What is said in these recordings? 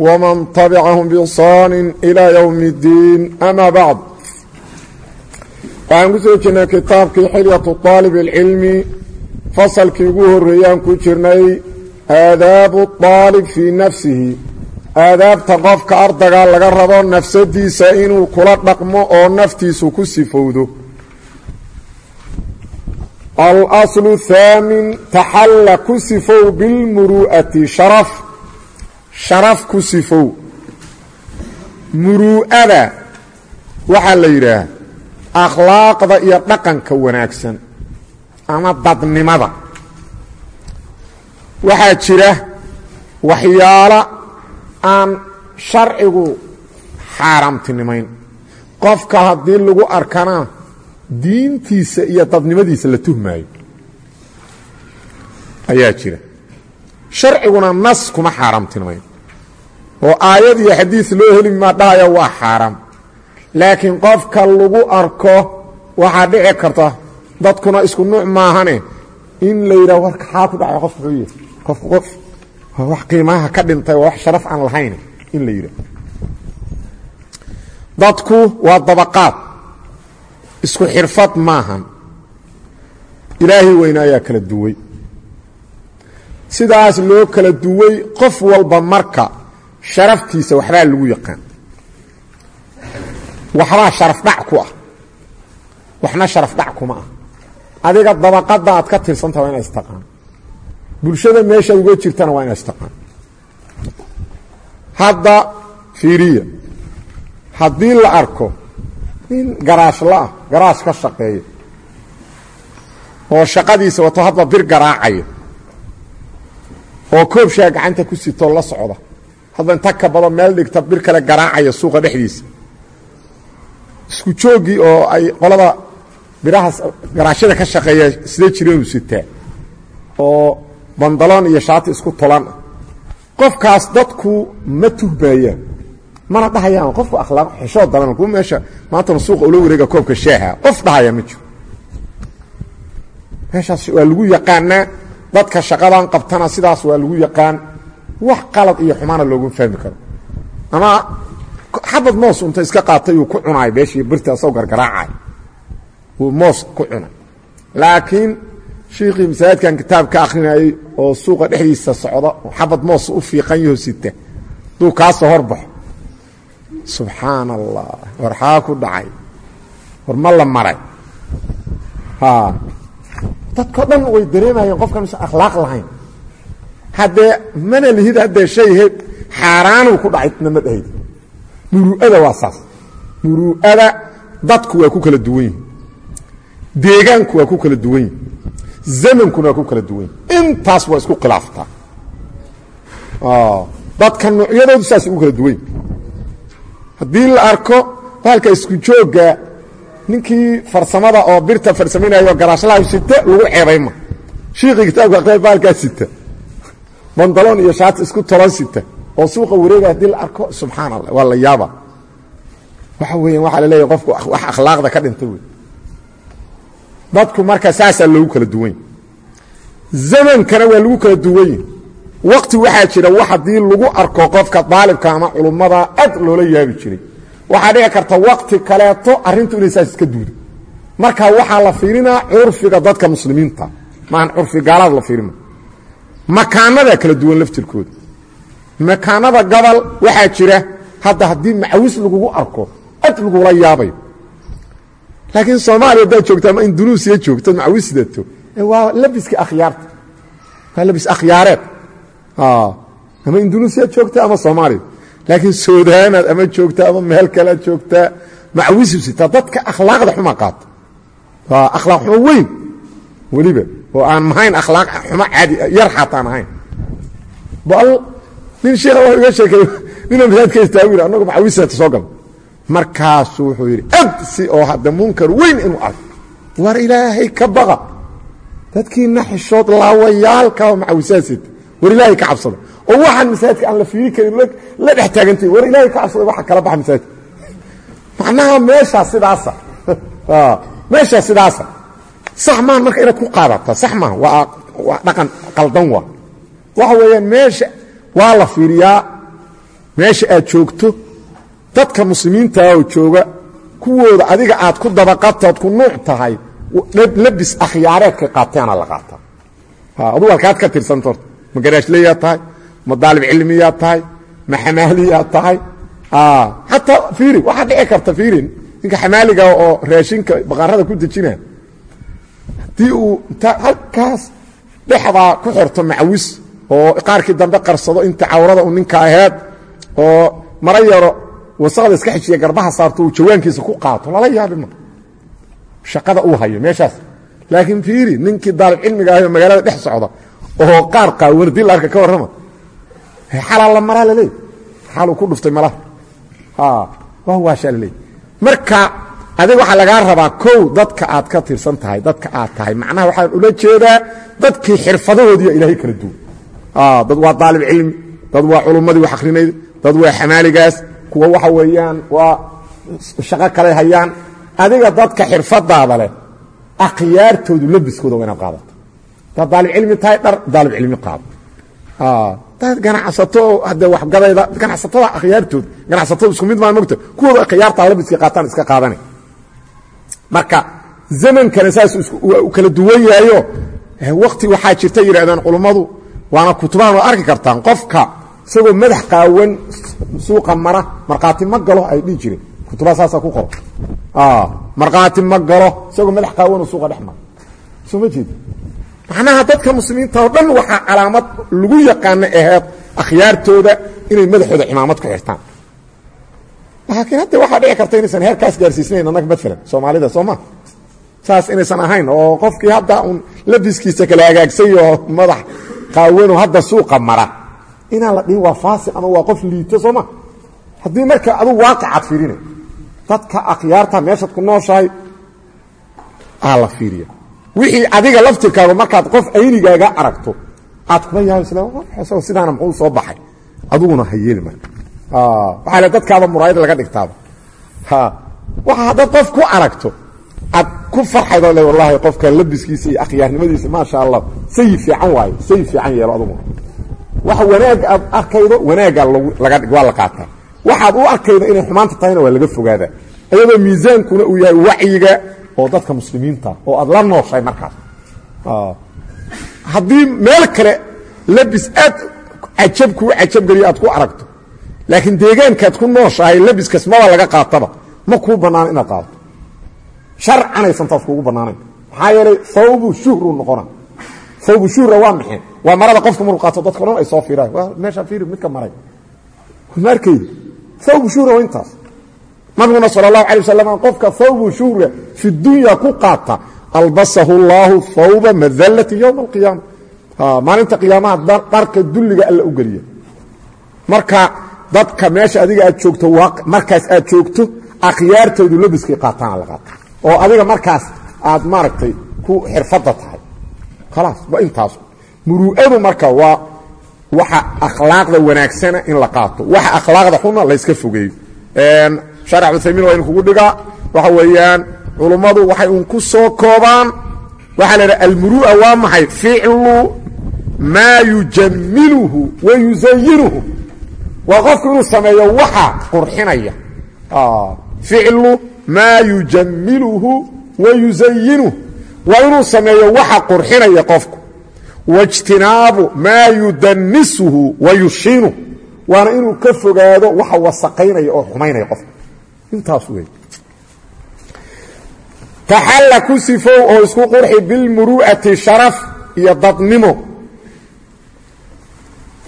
ومن تبعهم بإحsaan إلى يوم الdiin أmا bعd waxaan ku soo jirnay kitaabkii xilyaة طaalib الcilmi fasalkii ugu horeeyaan ku jirnay aadaabu طaalib fii nafsihi aadaabta qofka ardaga laga rabo nafsadiisa inuu kula dhaqmo oo naftiisu ku sifowdo alأصل الثaamin taxalla ku sifow biاlmuru'ati sharaf sharaf ku sifow. Muruu'ada waxaa la yidhaah akhlaaqda iyo dhaqanka wanaagsan ama dadnimada. Waxaa jira waxyaalo aan sharcigu xaaraamtinimayn qofka haddii lagu arkana diintiisa iyo dadnimadiisa la tuhmaayo. Ayaa jira. Sharciguna nas kuma xaaraamtinimayn oo aayad iyo xadiid loo heli maa dhahaya waa xaaraam. Laakiin qofka lagu arko waxaa dhici karta dadkuna isku nuuc maahane in la yidhah war xaa ku dhacay qof muxuu yahay qofku qof wax qiimaha ka dhintay waa wax sharaf aan lahayn in la yidhah dadku waa dabaqaad isku xirfad maahan. Ilaahay weyne ayaa kala duway. Sidaas loo kala duway qof walba marka sharaftiisa waxbaa lagu yaqaan. Waxbaa sharaf dhac ku ah. Waxna sharaf dhac kuma ah. Adiga dabaqadda aad ka tirsantaha waa ina istaqaan. Bulshada meeshaad uga jirtana waa ina istaqaan. Hadda fiiriya haddii la arko nin garaashla-ah garaash ka shaqeeya oo shaqadiisa wato hadba bir garaacaya oo koobshaa gacanta ku sitoo la socda hadda inta ka bado meel dhigta bir kale garaacaya suuqa dhexdiisa. Isku jooggii oo ay qolada birahaas garaashyada ka shaqeeya sida jireenuu sitaa oo bandaloon iyo shaati isku tolan. Qofkaas dadku ma tuhbayaan mana dhahayaan qofku akhlaaq xishoo daran kuwa meesha maantana suuqa ula wareega koobka shaaha qof dhahaya ma jiro. Meeshaas waa lagu yaqaanaa dadka shaqadan qabtana sidaas waa lagu yaqaan wax qalad iyo xumaana loogu fahmi karo. Ama xabad moos unta iska qaatay uu ku cunaay beeshii birta asagoo gargaraacay uu moos ku cunay. Laakiin shiikhii masaajidkan kitaab ka oo suuqa dhexdiisa socda oo xabad moos u fiiqan yaho sita duu kaasoo horbaxo. Subxaan allah war xaa ku dhacay? War ma la maray? Dadko dhan way dareemayeen qofkan usan akhlaaq lahayn haddee mana lihid haddee shay he xaaraanuu ku dhacay nama dhahayd muru'ada waa saas. Muru'ada dadku waa ku kala duwan yihiin deegaanku waa ku kala duwan yihiin zamankuna waa ku kala duwan yihiin intaas waa isku khilaaftaa. Dadka noocyadoodu saas ugu kala duwan yihiin haddii la arko baalka isku joogga ninkii farsamada oo birta farsamaynayo garaashlaha sita lagu ceebayma shiikhii kitaabka baalkaa sita bandaloon iyo shaati isku tolan sita oo suuqa wareega haddii la arko subxaan allah waa la yaaba. Waxa weeyaan waxaa la leeyahy qofku wax akhlaaqda ka dhinta wey dadku marka saasaa loogu kala duwany zamankana waa lagu kala duwanyi waqti waxaa jira wax haddii lagu arko qofka daalibka ama culummada aad loola yaabi jiray. Waxaa dhici karta wakti kaleeto arintu inay saas iska duudo marka waxaa la fiirinaa curfiga dadka muslimiinta. Maahan curfi gaalaad la fiirima makaanadaa kala duwan laftirkooda makaanada gobol waxaa jira hadda haddii macawis lagugu arko ad lagula yaabayo laakiin soomaaliya haddaad joogto ama indunuusiya joogto macawis sidato waa labiska akhyaarta. Waa labis akhyaareed ama indunuusiya joogta ama soomaaliya laakiin suudaanaad ama joogtaa ama meel kalead joogtaa macwisu sitaa dadka akhlaaqda xuma qaata waa akhlaaq xumo weyn. Weliba oo aan mahayn akhlaaq xumo caadi yar xataan ahayn. Bal nin sheekha wuxuu iga sheekay nina masaajidka istaagu yidhi annagu macawisaata soo gala markaasuu wuxuu yidhi absi oo hadda munkar weyn inuu arko. War ilaahay ka baqa. Dadkiina xishood laawayaalka macawisaasita war ilaahay ka cabsada oo waxaan masaajidka aan la fiiri karin la dhex taagantay war ilaahay ka cabsada waxa kala baxa masaajidka macnaha meeshaa sidaasa. Meeshaa sidaasa sax maahan marka inaad ku qaadata sax maaha waa dhaqan qaldan waa. Waxa weeyaan meesha waa la fiiriyaa meesha aad joogto dadka muslimiintaa oo jooga kuwooda adiga aad ku dabaqatood ku nuuc tahay labis akhyaareedkay qaateenaa la qaataa aduu halkaad ka tirsanta horta ma garaashleyaad tahay? Ma daalib cilmiyaad tahay? Ma xamaaliyaad tahay? Xataa fiiri waxaa dhici karta fiiri ninka xamaaliga oo raashinka baqarada ku dejina haddii uu inta halkaas dhexdaa ku xirto macawis oo qaarkii dambe qarsado inta cawrada uu ninka aheed oo mara yaro wasaqda iska xijiya garbaha saarto uu jawaankiisa ku qaato lala yaabima shaqada uu hayo meeshaas. Laakiin fiiri ninkii daalib cilmiga ahay oo magaalada dhex socda oo qaar qaawardi la arka ka warrama xalaa la maraa laleey xaaluu ku dhuftay malaha. Waa waashaa laleey marka adiga waxaa lagaa rabaa kow dadka aad ka tirsan tahay dadka aad tahay. Macnaha waxaan ula jeedaa dadkii xirfadahoodiiya ilaahay kala duwan. Dad waa daalib cilmi dad waa culummadii wax akrinayd dad waa xamaaligaas kuwa waxa weeyaan waa shaqo kale hayaan. Adiga dadka xirfadaada leh akhyaartoodu labiskooda waa inaad qaadato. Dad daalib cilmi tahay dhar daalib cilmi qaado. Dad ganacsato hadde waxgadayda ganacsatada akhyaartooda ganacsatada isku mid maa mogta kuwooda akhyaartaa labiska qaataan iska qaadana marka zamankana saas kala duwan yahayo wakti waxaa jirta yidhahdeen culummadu waana kutubahan waad arki kartaan qofka isagoo madax qaawan suuqa mara markhaati ma galo ay dhihi jireen. Kutubaha saasaa ku qoro markhaati ma galo isagoo madax qaawanoo suuqa dhex mara. Soo ma jeeda macnaha dadka muslimiinta oo dhan waxaa calaamad lagu yaqaana aheed akhyaartooda inay madaxooda cimaamad ku xirtaan laakiin hadda waxaa dhici karta inaysan heerkaas gaarsiisnayn annaga maalan soomaalida soo saas inaysan ahayn oo qofkii hadda un labiskiisa kala hagaagsay oo madax qaawano hadda suuqa mara. Inaan la dhihin waa faasil ama waa qof liito soo haddii marka adugu waaqicaad fiirina dadka akhyaarta meeshaad ku nooshahay aa la fiiriya. Wixii adiga laftirkaaga markaad qof aynigaaga aragto aad kula yaaba sidaana muxuu soo baxay? Aduguna ha yeeli ma waxaa le dadkaaba muraayad laga dhigtaaba waxa haddaad qof ku aragto aad ku farxaydoo le wallahi qofka labiskiisa iyo akhyaarnimadiisa maasha allah sayi fiican waayo sayi fiican yeelo aduguna waxa wanaag aad arkaydo wanaagga laga waa la qaataa. Waxaad u arkaydo inay xumaanta tahayna waa laga fogaadaa. Iyadoo miisaankuna uu yahay wacyiga oo dadka muslimiinta oo aad la nooshay markaas. Haddii meel kale labis aad cajab kuu cajabgeliyo aad ku aragto laakiin deegaankaad ku nooshahay labiskaas maba laga qaataba. Ma kuu banaano inaad qaadato sharcanaysan taas kuugu banaanan maxaa yeelay awbu shuhruu noqona. Awbu shuhra waa maxee waa marada qofka markuu qaato dadka dhan ay soo fiiraan. Waa meeshaa fiiri midka maray. Ma arkaydi shuhra waa intaas. Nabiguna sala allahu calay wasalam qofka awbu shuhra fi dunya ku qaata albasahu llaahu awba madallati yowma alqiyaama maalinta qiyaamaha dharka dulliga alla u geliya. Marka dadka meesha adiga aad joogto markaas aad joogto akhyaartoodu labiskay qaataana la qaata oo adiga markaas aad maaragtay ku xirfadda tahay. Khalaas waa intaas muru'adu marka waa waxa akhlaaqda wanaagsana in la qaato. Waxa akhlaaqda xuna layska fogeeyo. Sharax uthaymiin waa in kugu dhigaa. Waxa weeyaan culummadu waxay un ku soo koobaan. Waxaa la idhaha almuru'a waa maxay? Ficlu maa yujamiluhu wa yusayinuhu waa qofku inuu sameeyo waxa qurxinaya. Ficlu maa yujamiluhu wa yusayinuhu waa inuu sameeyo waxa qurxinaya qofku. Waijtinaabu maa yudanisuhu wa yushiinuhu waana inuu ka fogaado waxa wasaqaynaya oo xumaynaya qofka intaas wey taxalla ku sifow oo isku qurxi bilmuru'ati sharaf iyo dadnimo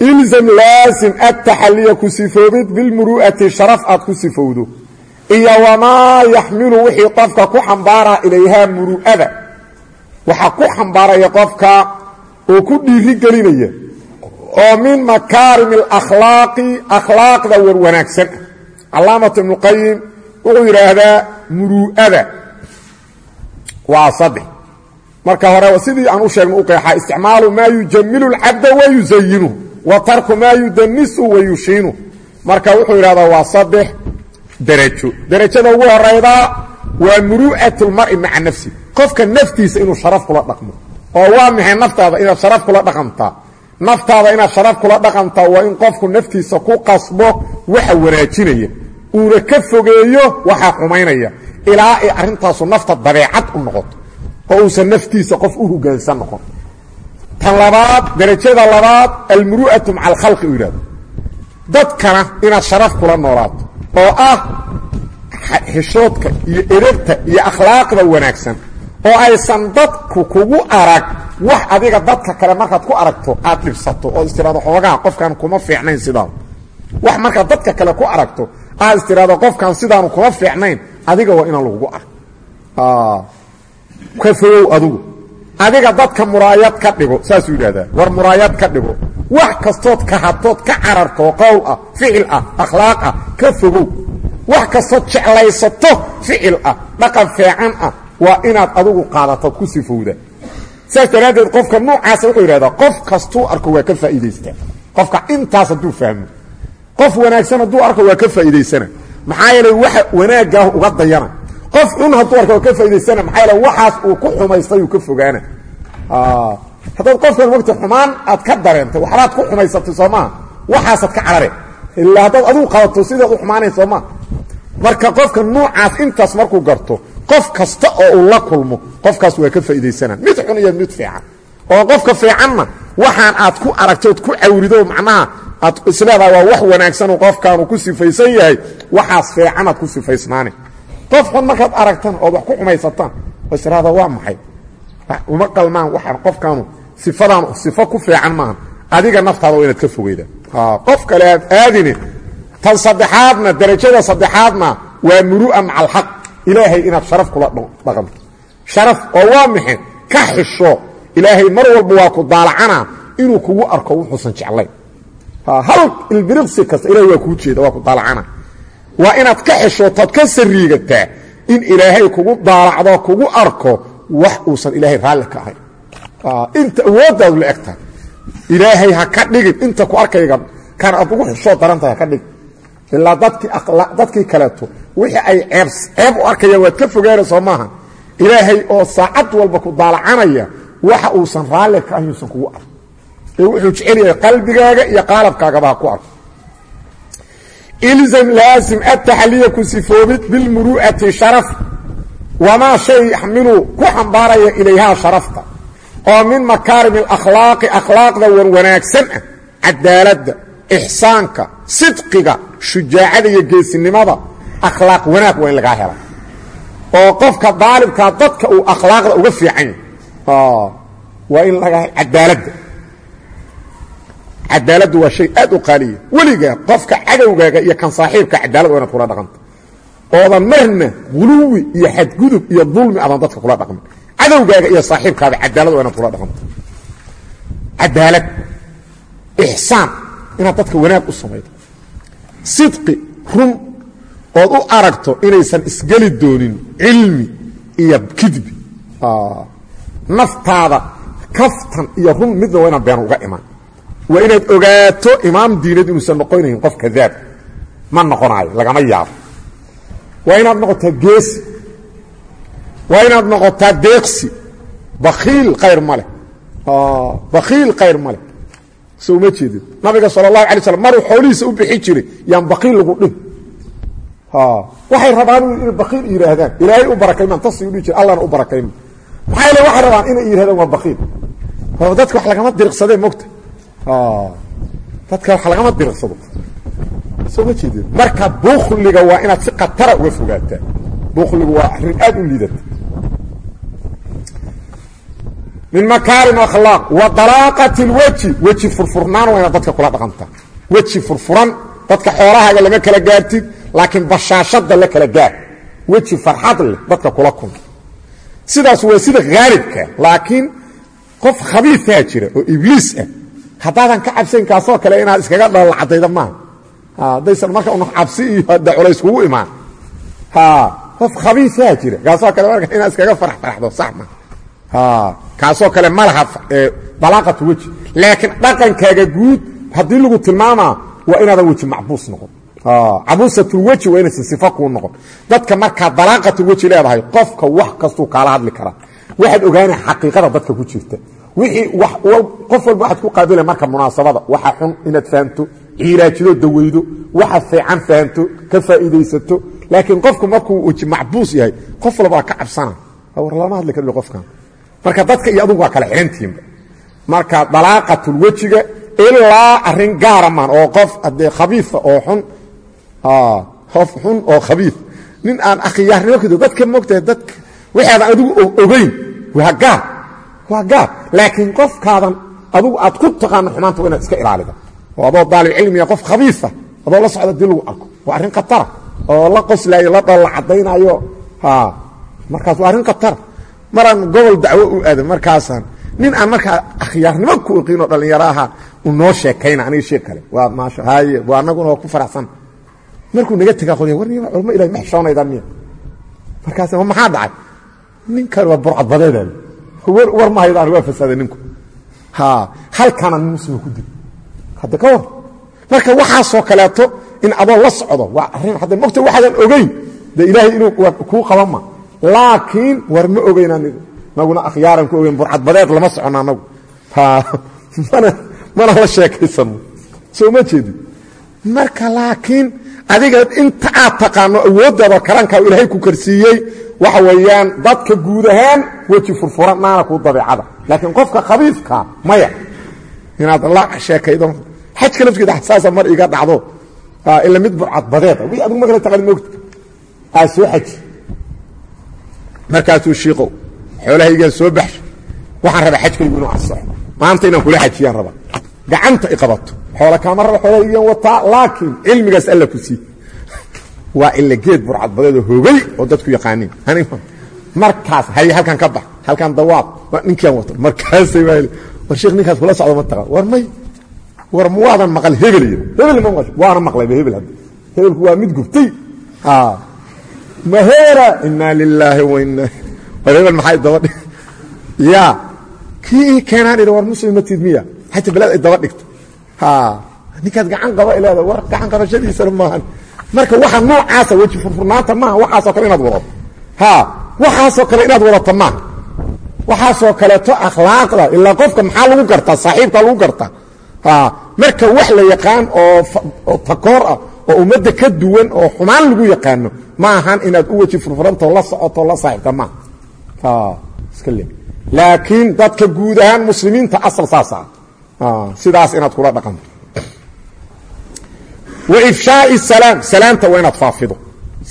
ilzam laasim adtaxalliya ku sifoobid bilmuru'ati sharaf aad ku sifowdo iyo wamaa yaxmilu wixii qofka ku xambaara ilayhaa muru'ada waxaa ku xambaaraya qofka oo ku dhiiri gelinaya oo min makaarimi alakhlaaqi akhlaaqda war wanaagsan ah calaamatu ibnuqayim wuxuu yidhaahdaa muru'ada waa saddex marka hore sidii aan u sheegno u qeexaa isticmaalu maa yujamilu wa tarku maa yudanisu wa yushiinu. Marka wuxuu yidhahdaa waa saddex derajo. Derajada ugu horaydaa waa muru'at اlmar'i maca nafsi. Qofka naftiisa inuu sharaf kula dhaqmo. Oo waa maxay naftaada inaad sharaf kula dhaqantaa? Naftaada inaad sharaf kula dhaqantaa waa in qofku naftiisa ku qasbo waxa wanaajinaya. Uuna ka fogeeyo waxa xumaynaya ilaa ay arrintaasu nafta dabeecad u noqoto. Oo uusan naftiisa qof u hogaansan noqon tan labaad derajada labaad almuru'atu maca alkhalqi u yidhahdo. Dadkana inaad sharaf kula noolaato oo ah xishoodka iyo edabta iyo akhlaaqda wanaagsan oo aysan dadku kugu arag wax adiga dadka kale markaad ku aragto aad dhibsato oo istiraado xoogaha qofkan kuma fiicnayn sidaanu wax markaad dadka kale ku aragto aad istiraado qofkan sidaanu kuma fiicnayn adiga waa inaan lagugu arg ka fogow adugu adiga dadka muraayad ka dhigo saasuu yidhahdaa war muraayad ka dhigo. Wax kastood ka hadtood ka cararto qowl ah ficil ah akhlaaq ah ka fogow. Wax kastood jeclaysato ficil ah dhaqan feecan ah waa inaad adugu qaadato ku sifowda saas daraaddeed qofka noocaasa wuxuu yidhahdaa qof kastuu arko waa ka faa'iidaystaa qofka intaas hadduu fahmo. Qof wanaagsan hadduu arko waa ka faa'iidaysana. Maxaa yeelay waxa wanaaggaah uga dayana qof xun hadduu arko waa ka faa'idaysana maxaa yeele waxaas uu ku xumaystay uu ka fogaana. Haddaad qofkan mogta xumaan aad ka dareentay waxbaad ku xumaysatay soo maaha waxaasaad ka carare. Ilaa haddaad adigu qabato sidaad u xumaanay soo maa marka qofka noocaas intaas markuu garto qof kasta oo uu la kulmo qofkaas waa ka faa'iidaysanaa mid xun iyo mid fiican. Oo qofka fiicanna waxaan aad ku aragtood ku cawrido macnaha aad isleedaha waa wax qof xun markaad aragtan ood wax ku xumaysataan oo israada waa maxay? Uma qalmaan waxaan qofkaanu sifadaan sifo ku fiican maaha adiga naftaada waa inaad ka fogeyda qof kale aad aadine tan saddexaadna derajada saddexaadna waa muru'a maca alxaq ilaahay inaad sharaf kula dhaqanto sharaf oo waa maxe ka xisho ilaahay mar walba waa ku daalacana inuu kugu arko wuxuusan jeclayn. Hal ilbiriqsi kasta ilahay waa kuu jeeda waa ku daalacana waa inaad ka xishootaad ka sariigataa in ilaahay kugu daalacdo kugu arko wax uusan ilaahay raalli ka ahayn. Inta awooddaadu la egtahay. Ilaahay ha ka dhigin. Inta ku arkayga kan aad ugu xishoo darantahay ha ka dhigin. Ilaa dadkii kaleeto wixii ay ceeb u arkayaan waad ka fogaana soo maaha. Ilaahay oo saacad walba ku daalacanaya waxa uusan raalli ka ahayn uusan kugu arko. Ee wuxuu jecel yahay qalbigaaga iyo qaalabkaagaba ha ilzam laasim ataxliya ku sifoobid bilmuru'ati sharaf wamaa shay yaxmilu ku xambaaraya ilayhaa sharafta oo min makaarim alakhlaaqi akhlaaqda wan wanaagsan ah cadaaladda ixsaanka sidqiga shujaacada iyo geesinimada akhlaaq wanaag waa in lagaa hela oo qofka daalibkaa dadka uu akhlaaqda uga fiican yahay waa in laga cadaaladda cadaaladdu waa shay aad u qaaliya. Weligaa qofka cadowgaaga iyo kan saaxiibka cadaalad waa inaad kula dhaqanta oodan marna guluwi iyo xadgudub iyo dulmi adan dadka kula dhaqmin. Cadowgaaga iyo saaxiibkaada cadaalad waa inaad kula dhaqanto. Cadaalad ixsaan inaad dadka wanaag u samaydo. Sidqi run ood u aragto inaysan isgeli doonin cilmi iyo kidbi naftaada kaftan iyo run midna waa inaan been uga imaan waa inaad ogaato imaam diinad inuusan noqonayn qof kadaab. Ma noqonaayo lagama yaabo. Waa inaad noqotaa geesi. Waa inaad noqotaa deeqsi. Bakiil khayr ma leh. Bakiil khayr ma leh. So uma jeedid nabiga sala allahu alay slam maruu xoolihiisa u bixi jiray yaan bakiil lagu dhin waxay rabaan inay bakiil yidhaahdaan ilaahay u barakaymaan tasi udhihi jira allana u barakayma maxaa yeele waxay rabaan inay yidhahdaan waa bakiil dadka wax lagama diriqsadee mogta dadka wax lagama diriqsado soo ma jeedid marka bukliga waa inaad si khatara uga fogaataa. Bukligu waa arrin aad u liidata. Min makaarim akhlaaq wa dalaaqati اlweji weji furfurnaan waa inaad dadka kula dhaqantaa weji furfuran dadka xoolahaaga lama kala gaartid laakiin bashaashada la kala gaar. Weji farxad leh dadka kula kun. Sidaas waa sida haalibka laakiin qof khabiisaa jira oo ibliis ah haddaadan ka cabsayn kaasoo kale inaad iskaga dhoolla cadayda maaha haddaysan marka un cabsi iyo de culays kugu imaan. Qof khabiisaa jira. Kaasoo kale marka inaad iskaga farax faraxdo sax ma. Kaasoo kale ma laha dalaaqatu weji. Laakiin dhaqankaaga guud haddii lagu tilmaamaa waa inaadan weji macbuus noqon. Cabuusatulweji waa inaysan sifo kuu noqon. Dadka markaa dalaaqatulweji leedahay qofka wax kastuu kaala hadli karaa. Waxaad ogaanay xaqiiqada dadka ku jirta wixii qof walba waxaad ku qaabila marka munaasabada. Waxa xun inaad fahamto ciilaajido daweydo. Waxa fiican fahamto ka faa'iidaysato. Laakiin qofku markuu weji macbuus yahay qof walba waa ka cabsana. War lama hadli kar qofkan. Marka dadka iyo adugu waa kala xirantihiinba marka dalaaqatulwejiga ilaa arrin gaara maan oo qof adee khabiia oo xun qof xun oo khabiif. Nin aan akhyaarnimo kado dadka mogtahay dadka waxaadan adigu ogeyn waa gaar waa gaar laakiin qofkaadan adugu aad ku taqaano xumaanta waa inaad iska ilaalida oo adoo daalibcilmiga qof khabiifa adoo la socda dii lagu arko. Waa arrin khatara oo la qoslaayo la dhalla caddaynayo markaas waa arrin khatara maraan gobol dacwo u aadan markaasaan. Nin aan markaa akhyaarnimo ku oqiinoo dhallinyaro aha u noo sheekayna aniga shee kale. Waa maasha haaye waa anaguna ku faraxsan. Markuu naga tegaa qolya war culmo ilahay ma xishoonaydaa miya. Markaas maxaa dhacay? Ninkan waa burcad badeedaada war ma haydaan waa fasaaday ninku? Ha halkana nin muslima ku dil hadda ka war marka waxaasoo kaleeto in adoo la socdo waa arrin hadda mogta waxaadan ogeyn dee ilaahay inuu kuu qaban ma. Laakiin war ma ogeyn aniga naguna akhyaaran ku ogeyn burcad badeed lama socono anagu. Mana mana la sheekaysano soo ma jeedin marka laakiin adiga inta aad taqaano awooddaada karankaa ilaahay ku karsiiyey waxa weeyaan dadka guud ahaan weji furfuran naana kuu dabeecada. Laakiin qofka khabiifka maya inaad la sheekaydo xajka laftigeeda xasaasa mar iga dhacdo ila mid burcad badeeda wii adigu ma kala taqaani mogta aa soo xaji markaasuu shiiqow xoolahaygaan soo baxsho waxaan rabaa xajkaygu inuu ansaxo maanta inaan kula xajiyaan rabaa gacanta i qabato. Xoola kaama raba xoolahaygaan wataa laakiin cilmigaas alla ku sii waa ila geed burcadbadeedoo hoogay oo dadku yaqaaniin. Markaas hay halkan ka bax halkan dawaab ninkian wato markaasay war sheekh ninkaas kula socdo ma taqaan war may war muwaadan maqal hebel yiri hebel ma maqasho waana maqlayba hebel hadda hebelku waa mid gubtay. Maheera inaa lilaahi wa inaa war hebel maxay daba dhig ya kii keenaan idhi war muslim matid miya xata balad ay daba dhigto. Ninkaad gacan qaba ileeda war gacan qabashadiisana maahan. Marka waxa noocaasa weji furfurnaanta maaha waxaasoo kale inaad wadato. Waxaasoo kale inaad wadato maaha waxaasoo kaleeto akhlaaqda ilaa qofka maxaa lagu gartaa saaxiibkaa lagu gartaa. Marka wax la yaqaan oo takoor ah oo ummadda ka duwan oo xumaan lagu yaqaano ma ahan inaad u weji furfurantao la socoto la saaxiibta maaha iska laakiin dadka guud ahaan muslimiinta asal saasa Ah, sidaas inaad kula dhaqanto. Wa ifshaai salaam. Salaamta waa inaad faafido.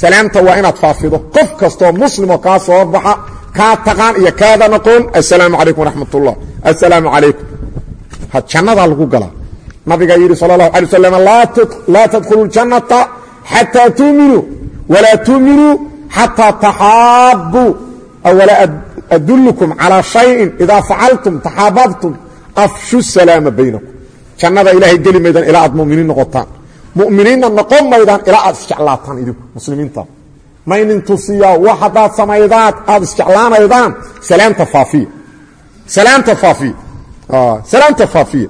Salaamta waa inaad faafido. Qof kastoo muslimoo kaa soo baxa kaa taqaan iyo kaadan aqoon assalaamu calaykum waraxmat ullah assalaamu calaykum. Jannadaa lagu galaa nabigaa yidhi sala allahu alay wasalam laa tadkhulu ljannata xataa tuuminuu walaa tuuminuu xataa taxaabbuu awala adullukum calaa shayin idaa facaltum taxaababtum afshu salaama baynakum. Jannada ilaahay geli maydaan ilaa aad muminiin noqotaan. Muminiinna noqon maydaan ilaa aad isjeclaataan idinku muslimiinta. Maynin tusiyaa wax haddaad samaydaad aad isjeclaanaydaan. Salaamta faafiya. Salaamta faafiya. Salaamta faafiya.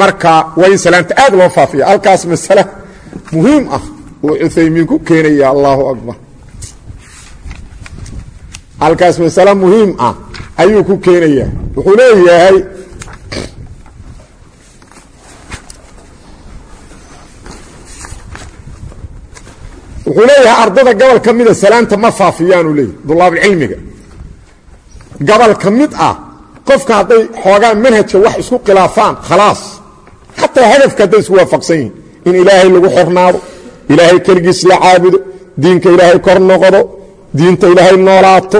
Marka waa in salaamta aad loo faafiya. Halkaas masale muhiim ah uu cuthaymiin ku keenaya allahu akbar. Halkaas masale muhiim ah ayuu ku keenaya. Wuxuu leeyahay wuxuu leeyahay ardada gobol ka mida salaamta ma faafiyaanu leeyahy dulaabulcilmiga gobol ka mid ah qofka hadday xoogaan manhajka wax isku khilaafaan khalaas. Xataa hadafka hadday isku waafaqsan yihiin in ilaahay lagu xornaado ilaahay keligiis la caabudo diinka ilaahay kor noqdo diinta ilaahay noolaato.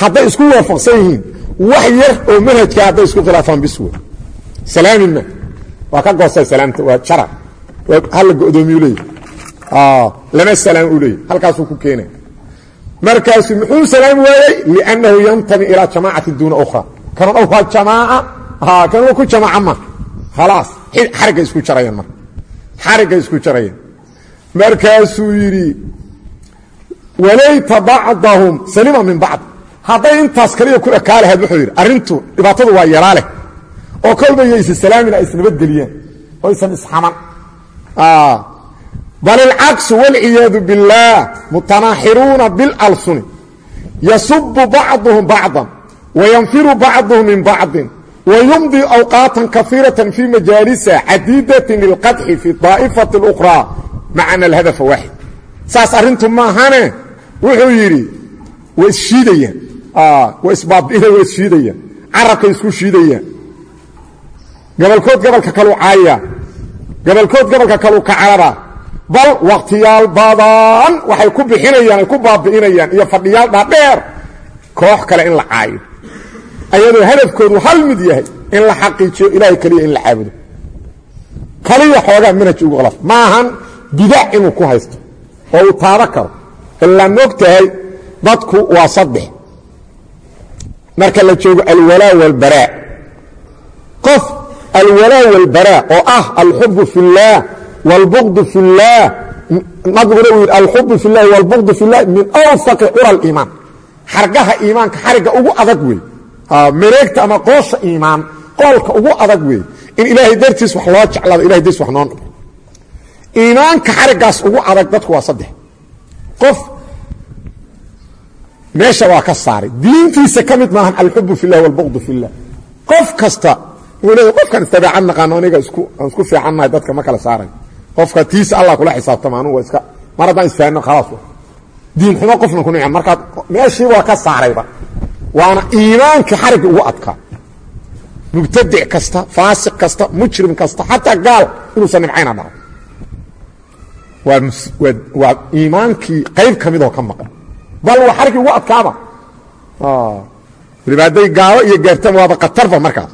Hadday isku waafaqsan yihiin wax yar oo manhajka hadday isku khilaafaan bis wey salaamina waa ka goostay salaamta waa jara halla go'doomiyu leeyahy lama salaam u leeyahy halkaasuu ku keenay. Markaasu muxuu salaami waayey liannahu yantami ilaa jamaacati duuna ukhra. Kanan waa jamaaca? Kan ku jamaaca ma. Khalaas. Xarigga isku jarayaan marka. Xarigga isku jarayaan markaasuu yidhi walayta bacdahum. Salima min bacd. Hadday intaas kaliya ku ekaa lahayd wuxuu yidhi arrintu dhibaatadu waa yaraa leh oo kolba iyo issalaamin ay isnabadgeliyaan oo isan isxaman bal ilcaksu wاlciyaadu biاllaah mutanaaxiruuna biاlalsuni yasubu bacduhum bacdan wayanfiru bacduhum min bacdin wayumdi awqaatan kaiiraة fii majaalisa cadiidatin lilqadxi fi daa'ifati اlأkhraa macana alhadafa waaxid saas arrintu maahane wuxuu yidhi way isshiidayaan way isbaabi'ina way isshiidayaan carabkay isku shiidayaan gabalkood gabalka kalu caaya gabalkood gabalka kalu ka carara bal wakhtiyaal badan waxay ku bixinayaan ay ku baabi'inayaan iyo fadhiyaal dhaadheer koox kale in la caayo. Ayadoo hadafkoodu hal mid yahay in la xaqiijiyo ilaahay keliya in la caabudo. Kaliya xoogaa manhaj ugu qalaf ma ahan bidac inuu ku haysto oo uu taabo karo. Ilaa moog dadku waa saddex. Marka la joogo alwalaa walbaraa. Qof alwalaa walbaraa oo ah alxubu fi اllaah wاlbغd fi اllaah nabiguna uu yidhi alxubu fi اllahi wاlbغd fi اllah min awfaqi cura اliimaan xargaha iimaanka xarigga ugu adag wey mareegta ama qoosha iimaan qoolka ugu adag wey in ilaahay dartiis wax loo jeclaado ilahay dartiis wax noo dhabo iimaanka xariggaas ugu adag dadku waa saddex qof meesha waa ka saaray diintiisa ka mid maahan alxubu fi اllah wاlbغd fi اllah qof kasta wuu leeya qofkan istabeecad naqaano aniga isku aan isku fiicannahay dadka ma kala saaray qofka tiisa allah kula xisaabtama anugu iska mar haddaan isfahanno khalaas diin xumo qofna ku nicam markaad meeshii waa ka saarayba waana iimaanka xarigga ugu adkaa mubtadic kasta faasiq kasta mujrim kasta xataa gaal inuusan nimcayna dhaco waa iimaankii qayb ka midoo ka maqan. Bal waa xariggii ugu adkaaba. Waliba hadday gaalo iyo gaartama waaba khatarba markaas.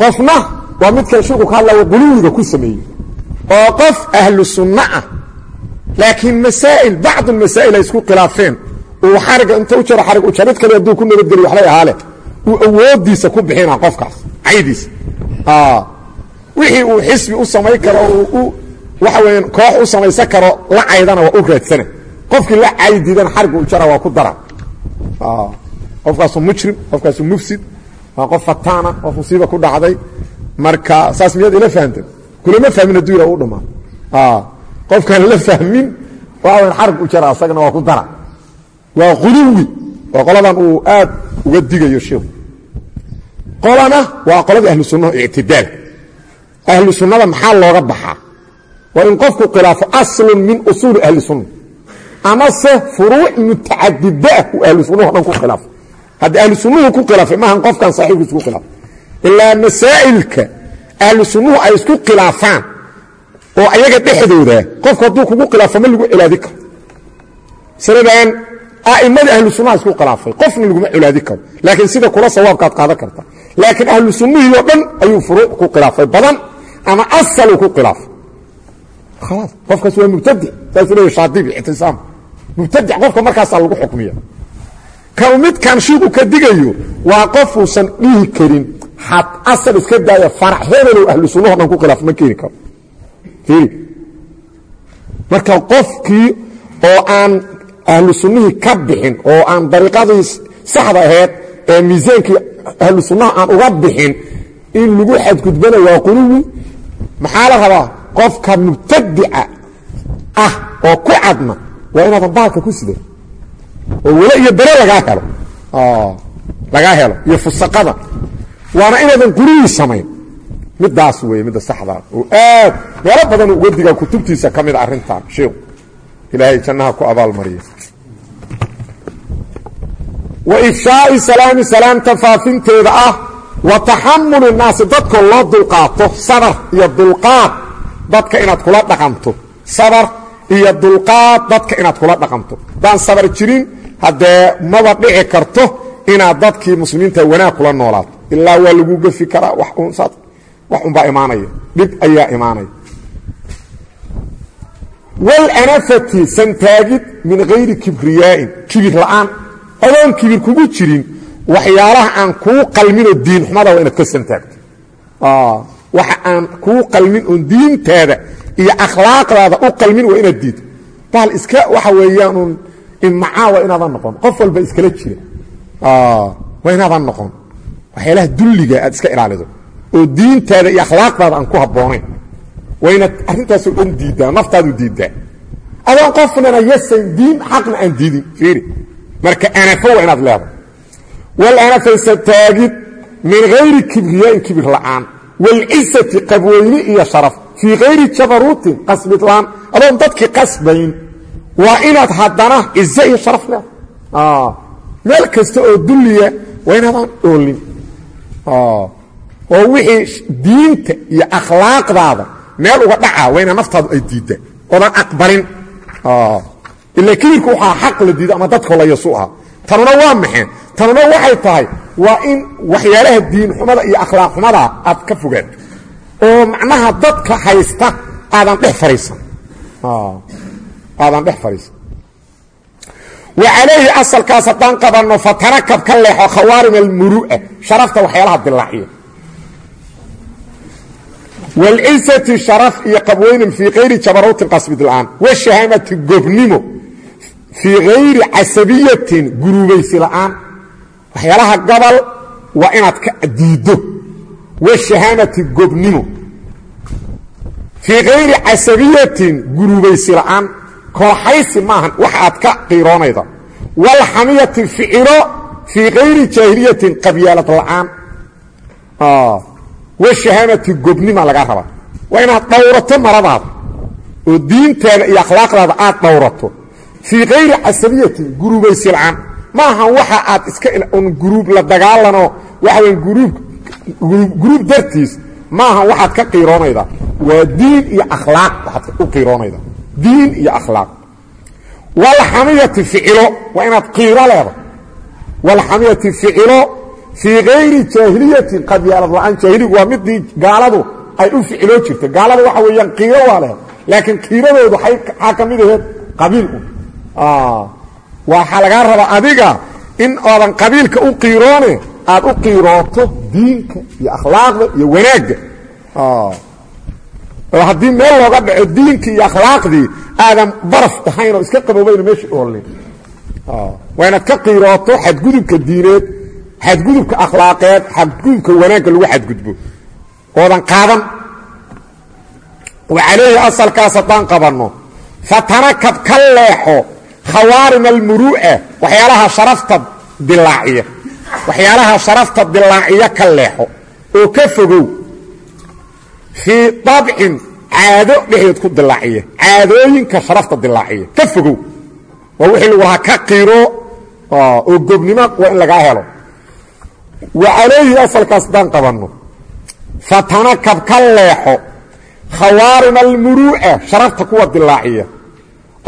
Qofna waa midkan shirku ka hadlaya quluwiga ku sameeyey. Oo qof ahlu sunno ah. Laakiin masaa'il bacd masaa'il ay isku khilaafeen. Uu xarigga inta u jaro xarig u jarid kale hadduu ku nabadgeliyo waxlay ahaale. Uu awooddiisa ku bixina qofkaas caydiisa. Wixii uu xisbi u samayn karo uu waxa weeyaan koox u samaysan karo la caydana waa u raadsana qofkii la caydiidana xarigga u jara waa ku dara. Qofkaasu mujrim qofkaasu mufsid waa qof fataana qof musiiba ku dhacday marka saas miyaad ila fahamteen kulama fahmin hadduu ila u dhamaa qofkaan la fahmin waa weyn xarig u jara asagana waa ku dara. Waa quluwi waa qoladan uu aad uga digayo sheikhu qolana waa qoladii ahlu sunnaha ictidaalka ahlu sunnada maxaa looga baxaa? Waa in qofku khilaafo aslun min usuuli ahli sunna. Amase furuuc mutacadidaah uu ahlu sunnaho dhan ku khilaafo. Haddii ahlu sunnuhu ku khilaafay maahan qofkan saaxiibkiis ku khilaafay ilaa masaa'ilka ahlu sunnuhu ay isku khilaafaan oo ayaga dhexdooda qofku hadduu kugu khilaafo ma lagu colaadi karo. Sanadan a'immadii ahlu sunnaha isku khilaafay qofna laguma colaadi karo laakiin sida kula sawaabkaad qaadan karta laakiin ahlu sunnihii oo dhan ayuu furuuc ku khilaafay badan ama asaluu ku khilaafay. Khalaas qofkaas waa mubtadic saasuu leeya shaadibi ictisaam mubtadic qofka markaasaa lagu xukmiya kan midkan shiiku ka digayo waa qofuusan dhihi karin xad asal iska daaya farac hebelow ahlu sunnaho dhan ku khilaaf ma keeni karo. Fiiri. Marka qofkii oo aan ahlu sunnihii ka bixin oo aan dariiqadii saxda aheed ee miisaankii ahlu sunnaha aan uga bixin in lagu xadgudbana waa quluwi maxaa la rabaa? Qofka mubtadica ah oo ku cadna waa inaadan baalka ku sidan oo wele iyo dare lagaa helo. Lagaa helo. Iyo fusaqada waana inaadan quluwi samayn. Midaas wey midda saxdaa oo aad meelo badan uga digaa kutubtiisa ka mida arrintan. Sheikhu ilaahay jannaha ku abaalmariya wa ifshaai salaami salaamta faafinteeda ah wa taxamuli naasi dadkoo loo dulqaato sabar iyo dulqaad dadka inaad kula dhaqanto. Sabar iyo dulqaad dadka inaad kula dhaqanto. Haddaan sabar jirin haddee maba dhici karto inaad dadkii muslimiinta wanaag kula noolaato ilaa waa lagu gefi karaa wax unbaa imaanaya. Dhib ayaa imaanaya. Walanafati santaagid min hayri kibriyaa'in. Kibir la'aan. Adoon kibir kugu jirin. Waxyaalaha aan kuu qalminoo diin xumada waa inaad ka santaagto. Waxa aan kuu qalmin oon diintaada iyo akhlaaqdaada u qalmin waa inaad diido bahal iska waxa weeyaanuun imacaa waa inaadan noqon. Qof walba iskala jira. Waa inaadan noqon waxyaalaha dulliga aad iska ilaalido oo diintaada iyo akhlaaqdaada aan ku habboonayn. Waa inaad arrintaasoo dhan diiddaa naftaadu diiddaa adoon qofnana yasayn diin xaqna aan diidin fiiri. Marka anafo waa inaad leedahay. Wal anafaysa taagid min hayri kibriyaain kibir la'aan. Waalcisati qabweyne iyo sharaf. Fii hayri jabaruutin qasbidlaan adoon dadkii qasbayn. Waa inaad haddana cize iyo sharaf leedahay. Meel kasta oo dulliya waa inaadaan oolin oo wixii diinta iyo akhlaaqdaada meel uga dhacaa waa inaa naftaadu ay diiddaa oodan aqbalin. Ila kibirku waxaa xaq la diido ama dadkoo la yasu aha. Tanuna waa maxay? Tanuna waxay tahay waa in waxyaalaha diin xumada iyo akhlaaq xumada aad ka fogaato oo macnaha dadka haysta aadan dhex fariisan. Aadan dhex fariisan wa calayhi asalkaas haddaan qabanno fatarakab ka leexo khawaarim almuru'a sharafta waxyaalaha dilaaciya wاlcisati sharaf iyo qabweynin fii kayri jabaruutin qasbid la'aan washahaamati gobnimo fii kayri casabiyatin guruubaysi la'aan waxyaalaha gobol waa inaad ka diiddo washahaamati gobnimo fii kayri casabiyatin guruubaysi la'aan kooxaysi maahan wax aad ka qiiroonayda wاlxamiyati ficilo fii kayri jaahiliyatin qabyaalad la'aan. Washahaamati gobnima lagaa rabaa. Waa inaad dhowrato maradaada oo diintaada iyo akhlaaqdaada aad dhowrato. Fii kayri casabiyatin guruubaysi la'aan. Ma ahan waxa aad iska un guruub la dagaalanoo waxa weya guruub dartiis ma ahan waxaad ka qiiroonayda waa diin iyo akhlaaq waxaad u qiiroonayda diin iyo akhlaaq. Wاlxamiyati ficilo waa inaad qiiro leedo. Wاlxamiyati ficilo fii kayri jaahiliyatin qabyaalad la'aan jaahiligu waa midii gaaladu ay u ficiloo jirta gaalada waxa weeyaan qiiro waa lehed laakiin qiiradoodu xaa ka mid aheed qabiil un waxaa lagaa rabaa adiga in oodan qabiilka u qiiroone aad u qiirooto diinka iyo akhlaaqda iyo wanaagga oo haddii meel looga dhaco diinkii iyo akhlaaqdii aadan baraf ahayn oo iska qaboobayno meesha oolin. Waa inaad ka qiirooto xadgudubka diineed xadgudubka akhlaaqeed xadgudubka wanaagga lagu xadgudbo. Oodan qaadan. Wa calayhi asalkaas haddaan qabanno. Fatanakab ka leexo khawaarim almuru'a waxyaalaha sharafta dilaaciya waxyaalaha sharafta dilaaciya ka leexo. Oo ka fogow fii dabcin caado dhexdeed ku dilaaciya caadooyinka sharafta dilaaciya ka fogow. Waa wixii lagu lahaa ka qiro oo gobnimo waa in lagaa helo. Wa calayhi asalkaas haddaan qabanno. Fatanakab ka leexo. Khawaarim almuru'a sharafta kuwa dilaaciya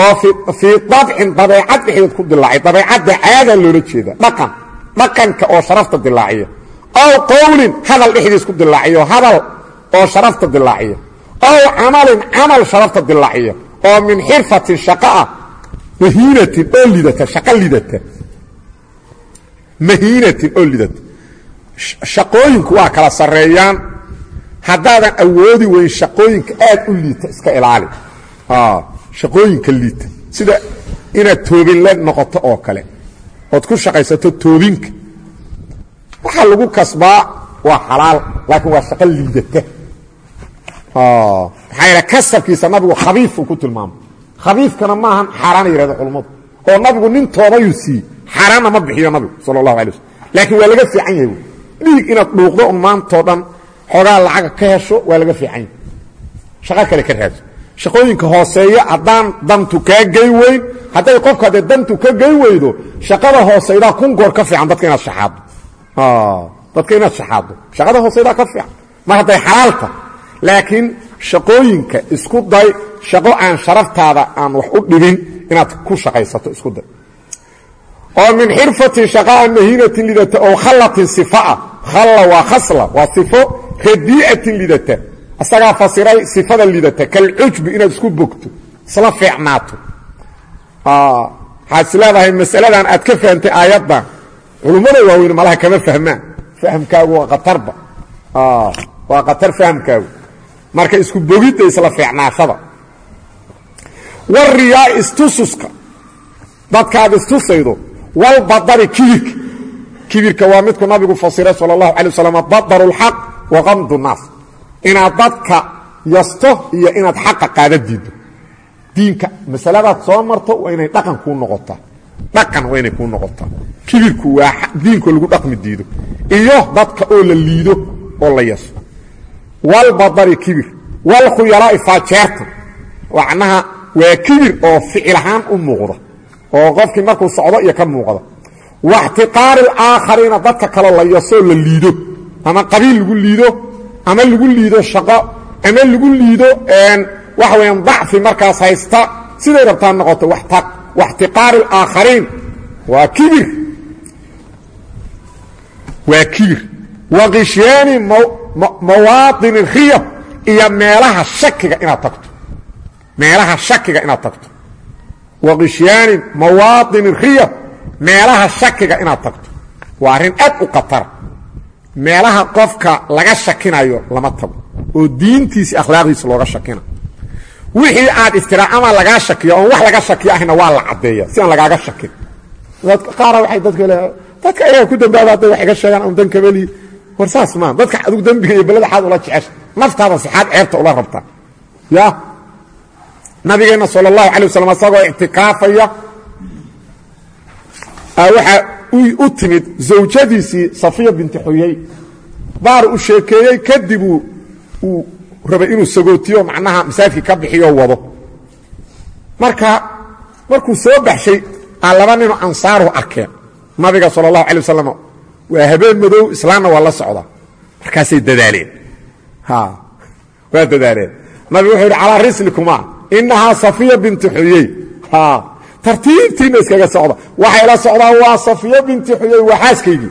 oo fii dabcin dabeecad dhexdeed ku dilaaciya dabeecadda caada loola jeeda dhaqan. Dhaqanka oo sharafta dilaaciya ow qowlin hadal dhexdiis ku dilaaciyo hadal oo sharafta dilaaciya ow camalin camal sharafta dilaaciya oo min xirfatin shaqo ah mahiinatin oo lidata shaqo lidata. Mahiinatin oo lidata. Shaqooyinku waa kala sarreeyaan. Haddaadan awoodi weyn shaqooyinka aad u liita iska ilaali. Shaqooyinka liita. Sida inaad toobinle noqoto oo kale. Ood ku shaqaysato toobinka. Waxaa lagu kasbaa waa xalaal laakiin waa shaqo liidata maxaa yaele kasabkiisa nabigu khabiifuu ku tilmaamay. Khabiifkana maahan xaaraana yihahda culummadu oo nabigu nin toobayuu siiyey. Xaaraanna ma bixiyo nabigu sala allahu alay waslm laakiin waa laga fiican yahay dhiig inaad dhuuqdo un maantao dhan xoogaa lacaga ka hesho waa laga fiican yahay. Shaqo kale ka raadso. Shaqooyinka hooseeya haddaan dantu kaa gey weyn hadday qofka haddee dantu ka gey weydo shaqada hooseydaa kun goor ka fiican dadka inaad shaxaaddo dadka inaad shaxaaddo shaqada hooseydaa ka fiican. Mar hadday xalaalta laakiin shaqooyinka isku day shaqo aan sharaftaada aan wax u dhibin inaad ku shaqaysato isku day. Oo min xirfatin shaqaa mahiinatin lidata oo khallatin sifaah khalla waa khasla waa sifo radii'atin lidata. Isagaa fasiray sifada lidata kalcujbi inaad isku bogto isla fiicnaato. Waxaad is leedahay masaladan aad ka fahamtay aayaddan culummada waaweyn malaha kama fahmaan. Fahamkaagu waa khatarba. Waa khatar fahamkaagu marka isku bogidda isla feecnaashada wariyaa istususka. Dadkaad istusaydo walbadari kibirka. Kibirka waa midku nabigu fasiray sal اlahu alay waslm badaru اlxaq waqamdu naas. Inaad dadka yasto iyo inaad xaqa qaada diiddo. Diinka masaladaad soo marto waa inay dhaan kuu noqotaa. Dhaqan waa inay kuu noqotaa. Kibirku waa diinko lagu dhaqmi diido iyo dadka oo la liido oo la yaso walbadari kibir walkhuyalaa'i faajeerta macnaha waa kibir oo ficil ahaan u muuqda oo qofkii markuu socdo iyo ka muuqda waxtiqaari alaakhariina dadka kaloo la yasoo la liido ama qabiil lagu liido ama lagu liido shaqo ama lagu liido waxa weyaan dacfi markaas haysta siday rabtaan noqoto waxtiqaari alaakhariin mawaadin riyab iyo meelaha shakiga inaad tagto. Meelaha shakiga inaad tagto. Wa qishyaani mawaadin riyab meelaha shakiga inaad tagto. Waa arrin aad u khatara meelaha qofka laga shakinayo lama tago oo diintiisi akhlaaqdiisa looga shakina. Wixii aad istiraa ama lagaa shakiyo oon wax laga shakiyo ahna waa la caddeeya si aan lagaaga shakin. Qaara waay dadka dadka ayaga ku dambaaba hadday wax war saas maa dadka adigu dembiga iyo belada xaad ula jecesha naftaada sixaad ceebta ula rabtaa ya? Nabigeenna sal اllahu alay wasalam isagoo ictikaafaya waxaa u timid zawjadiisii safiya binti xuyey baar u sheekeeyey kadib uu rabay inuu sagootiyo macnaha masaajidkii ka bixiyo wado. Marka markuu soo baxshay aa laba ninoo ansaaru arkeen nabiga sal اlahu alay waa habeen madow islaamna waa la socdaa markaasay dadaaleen. Waa dadaaleen. Nabigu wuxuu yidhi calaa rislikuma inahaa safiya binti xuyey. Tartiibtiina iskaga socda. Waxay la socdaan waa safiya binti xuyey waa xaaskaygii.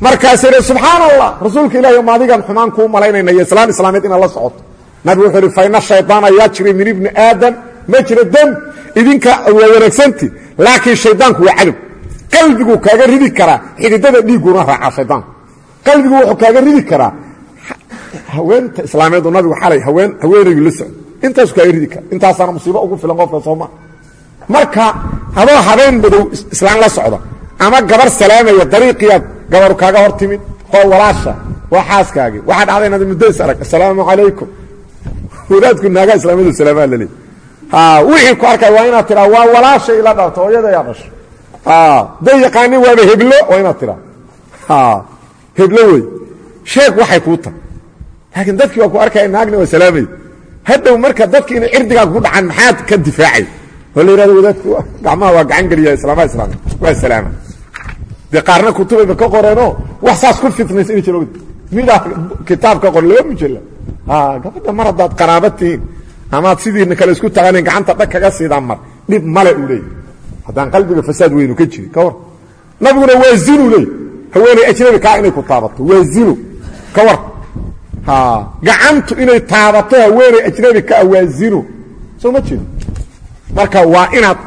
Markaasay hi subxaan allah rasuulka ilahi ma adigan xumaan kuu malaynayna iyo islaam islaameed inaad la socoto nabigu wuxuu ihi faina shaydaana yajri min ibni aadam majra dam idinka waa wanaagsanti laakiin shaydaanku waa cadow qalbiguu kaaga ridi karaa xididada dhiigguna raacaa shaydaanku qalbigu wuxuu kaaga ridi karaa haweenta islaameedu nabigu xalay haween haweenaygu la socdo. Intaasu kaaga ridi kara. Intaasaana musiibo ugu filan qofka sooma marka adoo habeen madow islaam la socda ama gabar salaamaya dariiqiyaad gabaru kaaga hor timid oo walaasha waa xaaskaagii. Waxaa dhacday inaad muddo is arag assalaamu calaykum. Wadaadku naagaa islaamadu salaamaa laleey wixii ku arkay waa inaad tiraa waa walaasha ila dhalto hooyada yaa dhasho day yaqaanin waaba heblo waa inaad tiraa heblo wey sheeg waxay kuu tahay laakiin dadkii waa ku arkaya naagna waa salaamay. Hadhow marka dadki inay cirdigaaga ku dhacaan maxaad ka difaacay? Oo la yihahdo wadaadku gacmaha waa gacan geliya islaamaha islaam. Waa salaama. Dee qaarna kutubayba ka qoreenoo? Wax saas ku fitnaysa ina jiro. Midaa kitaab ka qor laba mujalla gabadha mar haddaad qaraaba tihiin amaad sidiina kale isku taqaaneen gacanta dhag kaga siidaan mar. Dhib male uu leey haddaan qalbiga fasaad weynu ka jiri ka war. Nabiguna waa zinu leey haweeney ajnabi kaa inay ku taabato waa zinu. Ka war. Gacantu inay taabato haweeney ajnabi kaa waa zinu. Soo ma jeedo marka waa inaad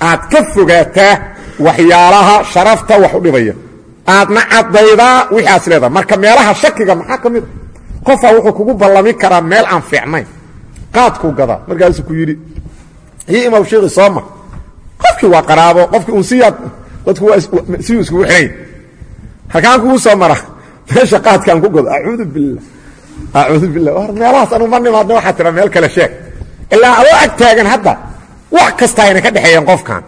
aad ka fogaataa waxyaalaha sharafta wax u dhibaya. Aadna caddaydaa wixii aas leedaha marka meelaha shakiga maxaa ka mid a qofaa wuxuu kugu ballami karaa meel aan fiicnayn. Qaadkuu gadaa. Markaasuu ku yidhi ii imaw sheekhi soo mar qofkii waa qaraabo qofkii un siyaad dadku waa siyuu iskugu xidhanya halkaan kugu soo mara meesha qaadkaan ku godo acuudu billah acuudu billah war meelahaas anu ma nimaadna waxaa tira meel kale sheeg. Ilaa adoo ag taagan hadda wax kasta ayna ka dhexeeyeen qofkan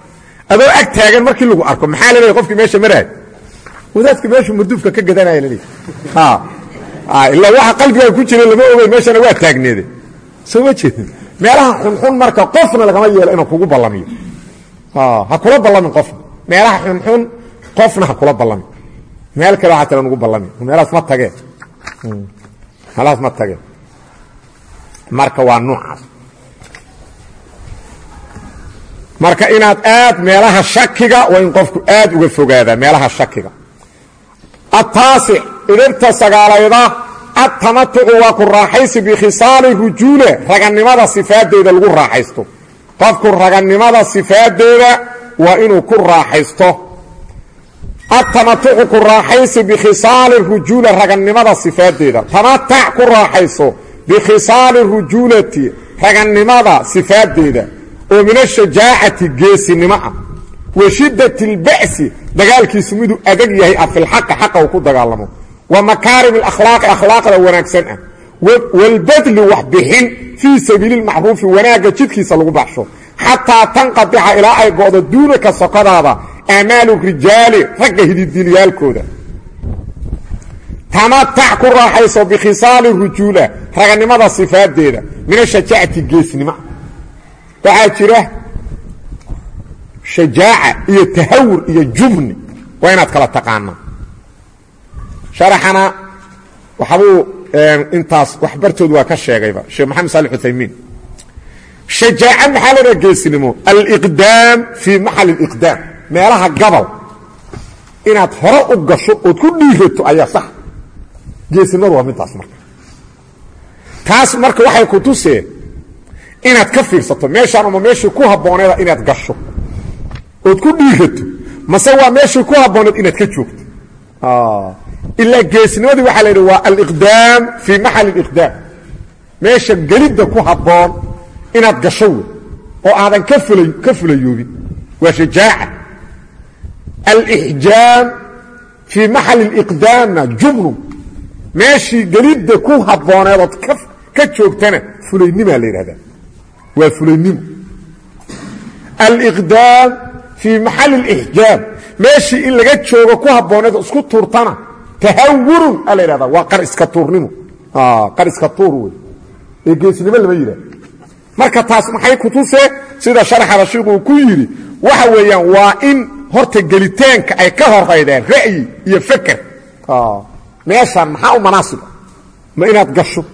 adoo ag taagan markii lagu arko maxaa laleeyahy qofkii meesha maraay wadaadka meeshuu marduufka ka gadanaya laleeyahy ilaa waxa qalbigaa ku jira lama ogey meeshana waa taagneede. Soo ma jeedin. Meelaha xunxun marka qofna lagama yeelo inuu kugu ballamiyo ha kula ballamin qofna meelaha xunxun qofna ha kula ballamin meel kale waxaa tira nugu ballami. Meelahaas ma tageen meelahaas ma tageen marka waa nuucaas marka inaad aad meelaha shakiga waa in qofku aad uga fogaadaa meelaha shakiga. Ataasic idibta sagaalayda atamatucu waa ku raaxaysi bikhisaali rujuule raganimada sifaadeeda lagu raaxaysto qofku raganimada sifaadeeda waa inuu ku raaxaysto. Atamatucu ku raaxaysi bikhisaali rujuula raganimada sifaadeeda. Tamatac ku raaxayso bikhisaali rujuulati ragannimada sifaadeeda. Oo min ashajaacati geesinimo ah. Wa shidat اlba'si dagaalkiisu miduu adag yahay ah a filxaqa xaqa ku dagaalamo. Wa makaarim alakhlaaqi akhlaaqda wanaagsan ah. Wاlbadli waxbixin fii sabiili اlmacruufi wanaagga jidkiisa lagu baxsho xataa tanqadica ilaa ay go'do duunaka sokadaada aamaalu rijaali ragga hididiilyaalkooda tamatac ku raaxayso bikhisaali rujuula raganimada sifaadeeda min ashajaacati geesnimo waxaa jira shajaaca iyo tahawur iyo jubni waa inaad kala taqaanaa sharaxana waxbuu intaas waxbartood waa ka sheegayba. Sheekh maxamed saali uthaymiin shajaaca maxaa la dhaha geesnimo aliqdaam fii maxal اliqdaam meelaha gabal inaad hore u gasho ood ku dhiirato ayaa sax. Geesinimadu waa midaas marka. Taas marka waxay ku tuseen inaad ka fiirsato meeshaan uma meeshii ku habbooneeda inaad gasho. Ood ku dhiirato mase waa meeshii ku habbooneed inaad ka joogto ilaa geesnimadii waxaa la yidhi waa aliqdaam fii maxal اliqdaam meesha gelidda ku habboon inaad gasho wey oo aadan ka fula ka fulayoobin waa shajaaca alixjaam fii maxal اliqdaamna jubnu meeshii gelidda ku habbooneed ood ka joogtana fulaynimaa la yidhahdaa waa fulaynimo aliqdaam fii maxal اlixjaam meeshii in laga joogo ku habbooneed oo isku tuurtana tahawurun a la yidhahdaa waa qar iska tuurnimo. Qar iska tuur wey ee geesnimo lama yidhahdo. Marka taas maxay ku tusee? Sida sharaxada shiiku uu ku yidhi waxa weeyaan waa in horta gelitaanka ay ka horaydeen ra'yi iyo feker meeshaan maxaa u manaasiba ma inaad gasho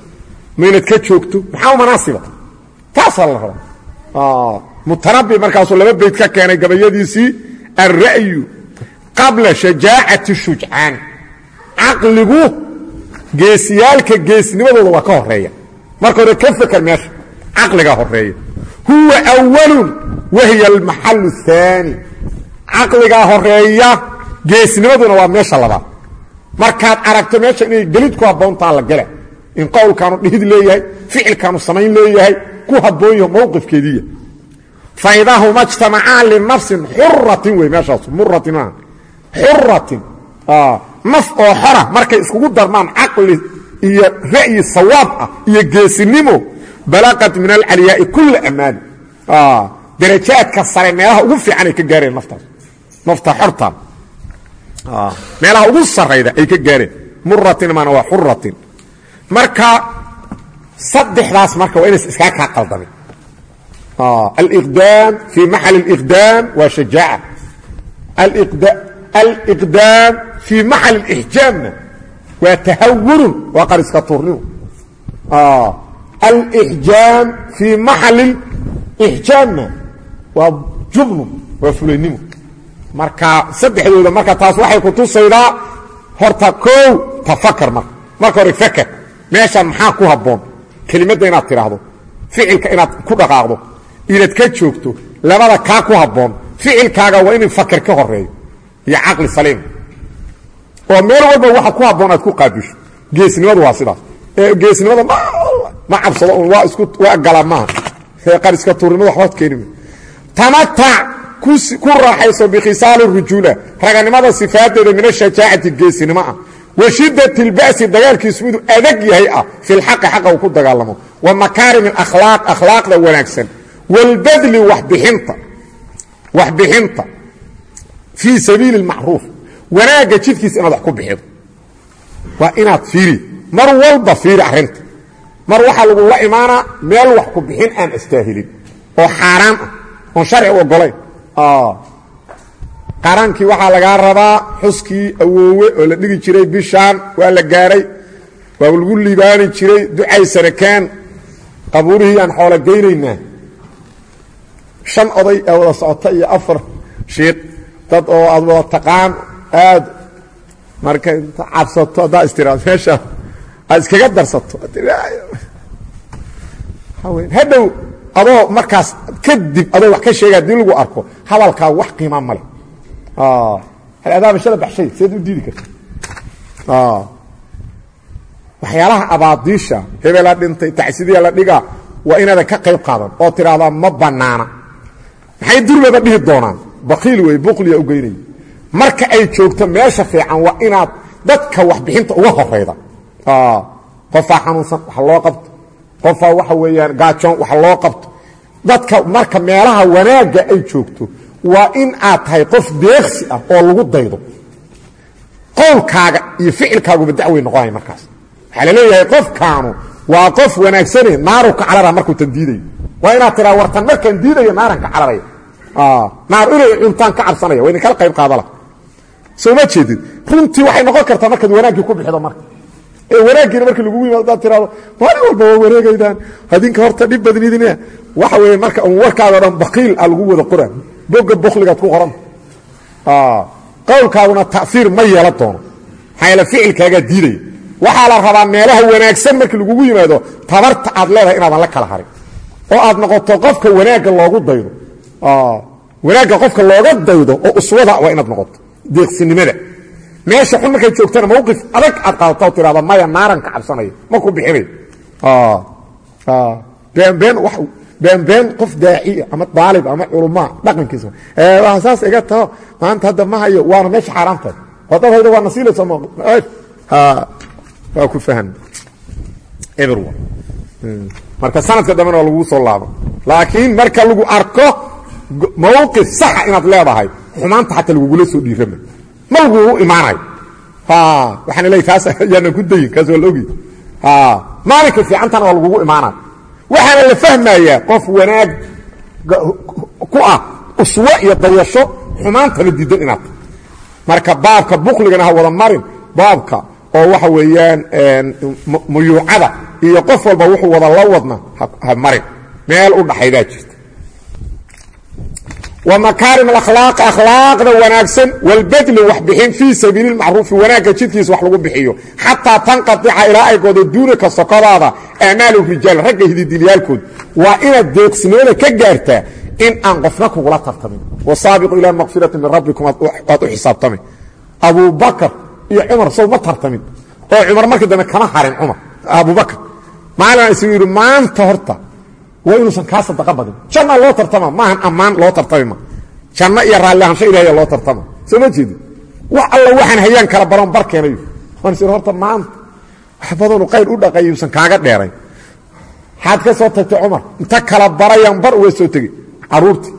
ma inaad ka joogto maxaa u manaasiba taasaa la rabaa mutanabi markaasuu laba bayd ka keenay gabayadiisii alra'yu qabla shajaacati shujcaani caqligu geesiyaalka geesnimadooda waa ka horreeya marka hore ka feker meesha. Caqliga horreeya huwa awalun wahiya almaxalu اhaani caqligaa horreeya geesnimaduna waa meesha labaad. Markaad aragto meesha inay gelid ku habboontaa la gala in qowlkaanu dhihid leeyahay ficilkaanu samayn leeyahay ku habboon yaho mowqifkeediiya faidaa huma jtamacaan linafsin xuratin wey meeshaas muratin maaha xuratin naf oo xora markay iskugu darmaan caqli iyo ra'yi sawaab ah iyo geesinimo balaqat min alcalyaai kula amaani darajaadka sare meelaha ugu fiican ay ka gaareen naftaas. Nafta xorta. Meelaha ugu sarayda ay ka gaareen. Muratin maana waa xuratin marka saddexdaas marka waa inays iskaa kaa qaldamin aliqdaam fii maxal اliqdaam waa shajaaca aliqdaam fii maxal اlixjaamna waa tahawurun waa qariska tuurnimo alixjaam fii maxali ixjaamna waa jubnu waa fulaynimo marka saddexdooda marka taas waxay ku tusaydaa horta kow tafakar marka. marka hore faker meeshaan maxaa ku habboon? Kelimadda inaad tidhaahdo ficilka inaad ku dhaqaaqdo inaad ka joogto labada kaa ku habboon ficilkaaga waa inuu faker ka horeeyo iyo caqli saliim oo meel walba waxa ku haboon aad ku qaabisho geesnimadu waa sidaas. Geesnimada ma cabsado un waa isku waa gala maaha reeqariska tuurnimada waxbaad keeni tamatac ku raaxayso bikhisaali rujuula raganimada sifaadeeda min ashajaacati geesinimo ah. Wa shidat اlba'si dagaalkiisu miduu adag yahay ah fi lxaqi xaqa ku dagaalamo. Wa makaarim اakhlaaq akhlaaqda wanaagsan. Walbadli waxbixinta fii sabiili اlmacruuf wanaagga jidkiisa inaad wax ku bixido waa inaad fiiri mar walba fiiri arrinta mar waxaa lagula imaanaa meel wax ku bixin aan astaahilin oo xaaraan ah oon sharci u ogolayn qaraankii waxaa lagaa rabaa xuskii awoowe oo la dhigi jiray bishaan waa la gaaray waa lagu liibaani jiray ducay sanakeen qabuurihii aan xoolo geynaynaa shan oday ee wada socota iyo afar shiiq dad oo aad wada taqaan aad marka cabsato haddaa istiraad meesha aad iskaga darsato. Hadhow adoo markaas kadib adoo wax ka sheega haddii lagu arko hadalkaa wax qiima male adaaba shala baxshay seed u diidi karta waxyaalaha abaadiisha hebela dhintay tacsidiya la dhigaa waa inaadan ka qayb qaadan oo tidhaahdaa ma banaana. Maxay durlaba dhihi doonaan bakiil wey buqliya u geynaya marka ay joogto meesha fiican waa inaad dadka waxbixinta uga horayda qofaa xanuunsan wax loo qabto. Qofaa waxa weeyaan gaajoon wax loo qabto. Dadka marka meelaha wanaagga ay joogto waa in aad tahay qof deeqsi ah oo lagu daydo. Qowlkaaga iyo ficilkaaguba dacwey noqonaya markaas. Waxaa la leeyahay qofkaanu waa qof wanaagsane naaru ka carara markuu tan waa inaad tiraa wartan markaan diidayo naaran ka cararaya naar inay cuntaan ka cabsanaya waa idin kala qayb qaadala. Soo ma jeedid runtii waxay noqon kartaa markaad wanaaggii ku bixido marka. Ee wanaaggiina marka lagugu yimaado hadaad tiraado maalin walba waa wareegaydaan. Adinka horta dhib badnidin waxa weeye marka un warkaado dhan bakiil a lagu wada qora boga bukligaad ku qoran. Qowlkaaduna taiir ma yeelan doono. Maxaa yaele ficilkaagaa diidaya. Waxaa la rabaa meelaha wanaagsan markii lagugu yimaado tabarta aad leedahay inaadan la kala harin. Oo aad noqoto qofka wanaagga loogu daydo wanaagga qofka looga daydo oo uswada waa inaad noqoto. Deeqsinimada. Meesha xun markay joogtana mawqif adag aad qaadato tirahda maya naaran ka cabsanaya. Ma ku bixinayo beenbeen beenbeen qof daaciya ama daalib ama culamaa dhaqankiisa. Saas iga taho maanta hadda ma hayo waana meesha xaaraamtahay hadad haydo waa nasiilaysa waa ku fahan. Eber marka sanadka dambena waa laguu soo laabo laakiin marka lagu arko mawqif saxa inaad leedahay. Xumaanta xataa lagugula soo dhiirama ma lagugu imaanayo waxaana leey taas yaana ku dayin kaas waa la ogi. Maalinka fiicantana waa lagugu imaanayo waxaana la fahmayaa qof wanaag ku ah uswo iyo dayasho xumaantana diidan inaad. Ta marka baabka bukligana ha wada marin. Baabka oo waxa weeyaan muyuucada iyo qof walba wuxuu wada la wadna ha marin. Meel u dhaxaydaa jirta wa makaarim alakhlaaq akhlaaqda wanaagsan walbadli wax bixin fii sabiili lmacruufi wanaagga jidkiisa wax lagu bixiyo. Xataa tanqadica ilaa ay goodo duunaka sokodaada aamaalu rijaal ragga hididilyaalkood waa inaad deeqsinimada ka gaartaa in aan qofna kugula tartamin. Wasaabiqu ilaa makfirati min rabbikum waad u xisaabtami. Abubakar iyo cumar sow ma tartamin. Oo cumar markii dambe kama harin cumar abubakar maalina isuu yidhi maanta horta waa kaa sadaqa badin. Janna loo tartama. Maahan ammaan loo tartami ma. Janno iyo raalli ahaansho ilaahay loo tartama. Soo ma jeedi wax alla waxaan hayaan kala baron bar keenayo waan is horta maanta wax badanu u dhaqay uusan kaaga dheerayn xaad ka soo tagtay cumar. Inta kala barayaan bar uga soo tegey caruurtii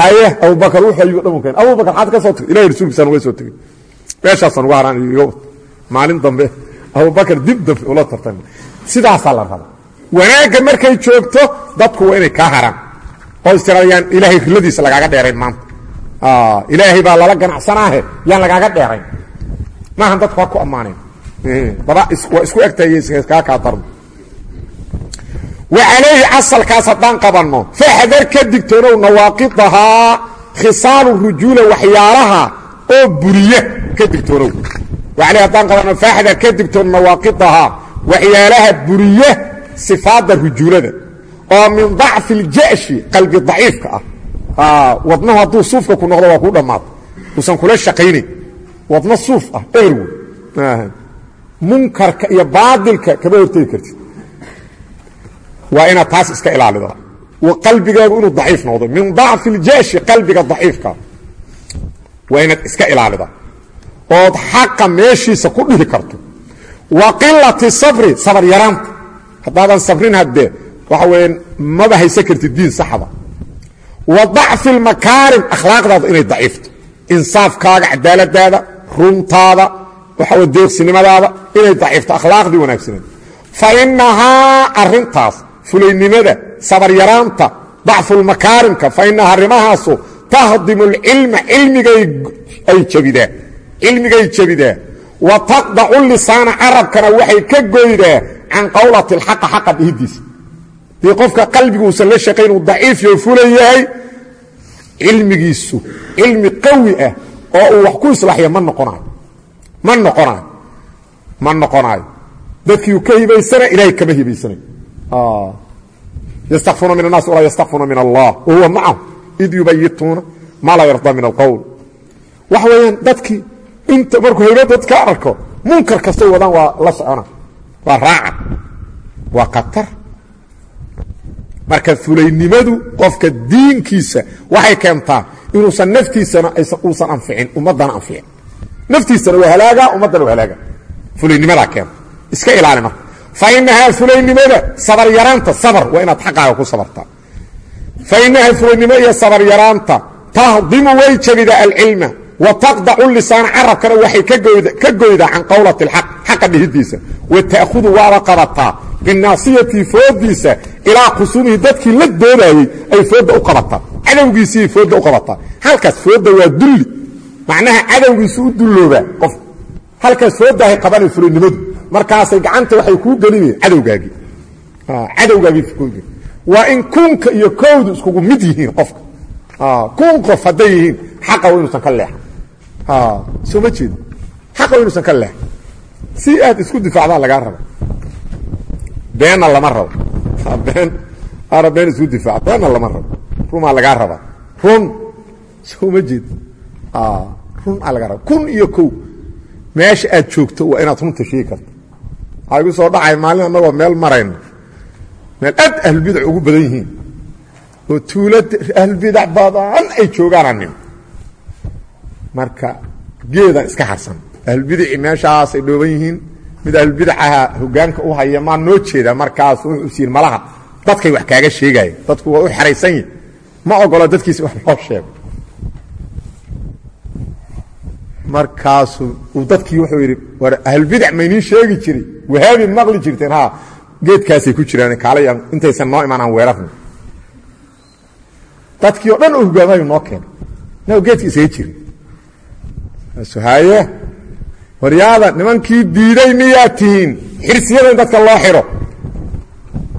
haye abubakar wuxuu ayuu dhan keen abubakar xaad ka soo tagtay? Ilahay rasuulkiisaan uga soo tegey meeshaasaan uga haraan maalin dambe. Abubakar dib dambe ula tartama sidaasaa la rabaa wanaagga markay joogto dadku waa inay kaa haraan. Oo istirayaan ilaahay riladiisa lagaaga dheerayn maanta. Ilaahay baa lala ganacsanaahe yaan lagaaga dheerayn. Maahan dadku ha ku ammaaneen. Waa isku egtahay kaa darno. Wa calayhi asalkaas haddaan qabanno faxdar ka digtoonow nawaaqidahaa khisaalu rujuula waxyaalaha oo buriya ka digtoonow. Wacaleyhi haddaan qabanno faxdar ka digtoon nawaaqidahaa waxyaalaha buriya sifaadda rujuulada oo min dacfi iljashi qalbi daciifka ah. Wadnahu hadduu suufka ku noqdo waa kuu dhammaata uusan kula shaqaynayn wadno suuf ah erwo munkarka iyo baadilka kama hortegi kartid. Waa inaad taas iska ilaalida qalbigaagu inuu daciif noqdo. Min dacfi iljashi qalbiga daciifka. Waa inaad iska ilaalida ood xaqa meeshiisa ku dhihi karto. Wa qilati sabri sabar yaraanta haddaadan sabrin haddee waxa weya maba haysan kartid diin saxda wa dacfi lmakaarim akhlaaqdaada inay daciifto. Insaafkaaga cadaaladaada runtaada waxaw deeqsinimadaada inay daciifto akhlaaqdii wanaagsaneed fa inahaa arintaas fulaynimada sabar yaraanta dacfulmakaarimka fa inahaa arrimahaasu tahdimu lcilma cilmigay jabidaa cilmigay jabidaa wa taqdacu lisaana carabkana waxay ka goydaa can qawlati alxaqa xaqa dhihidiisa dii qofka qalbigu uusan la shaqayn uu daciif yo fulan yahay cilmigiisu cilmi qawi ah oo uu wax ku islaaxya ma noqonayo ma noqonayo ma noqonayo dadkiiu ka hibaysana ilahay kama hibaysanayo ystakfuuna min الnaas walaa ystakfuuna min allah. Wahuwa macahu id yubayituuna maa laa yarda min alqowl waxa weeyaan dadkii inta markuu haybad dad ka arko munkar kastay wadaan waa la socona waa raaca waa khatar. Marka fulaynimadu qofka diinkiisa waxay keentaa inuusan naftiisana uusan anficin ummaddana anficin. Naftiisana waa halaaga ummaddana waa halaaga. Fulaynimadaa keenta iska ilaali marka. Fa fulaynimada sabar yaraanta sabar waa inaad xaqaaga ku sabartaa fa fulaynimo iyo sabar yaraanta tahdimu way jabida alcilma wa taqdacu lisaan carabkana waxay ka goydaa can qowlati اlxaq xaqa dhihidiisa. Wa ta'khudu waaba qabataa binaasiyati foodiisa ilaa khusuumihi dadkii la doodayey ay fooda u qabataa. Cadowgiisiiay fooda u qabataa. Halkaas fooda waa dulli. Macnaha cadowgiisu u dulloobaa qof. Halkaas foodahay qabanay fulaynimadu markaasay gacanta waxay kuu gelinayeen cadowgaagii. Cadowgaagii waa in kunka iyo kowdu iskugu mid yihiin qofka. Kun qof hadday yihiin xaqa wa inuusan ka leexan soo ma jeedo. Xaqa wa inuusan ka leexan si aad isku difaacdaa lagaa raba. Beenna lama rabo. Been aana been isku difaac. Beenna lama rabo. Rumaa lagaa rabaa run. Soo ma jeedo. Run aa lagaa raba. Kun iyo kow. Meesha aad joogto waa inaad runta sheegi karto. Waxaa igu soo dhacay maalin annagoo meel marayno meel aad ahlulbidac ugu badan yihiin. Oo tuulad ahlulbidac badan ay joogaananin marka geedaan iska harsan. Ahlulbidaci meeshaasay dhooban yihiin. Mid ahlulbidacaha hogaanka u haya maa noo jeeda markaas wuxuu siin malaha. Dadkay wax kaaga sheegaya dadku waa u xeraysan yihiin ma ogolo dadkiisi wax loo sheego. Markaasuu uu dadkii wuxuu yidhi war ahlulbidac mayniin sheegi jiray. Wahaabi maqli jirteen ha geedkaasay ku jiraan kaalayaan intaysan noo imaan aan weerarna. Dadkii oo dhan oo hogaamayu noo keenay. Nao geedka isaga jirin haye waryaada nimankii diiday miyaa tihiin? Xirsiyada in dadka loo xidho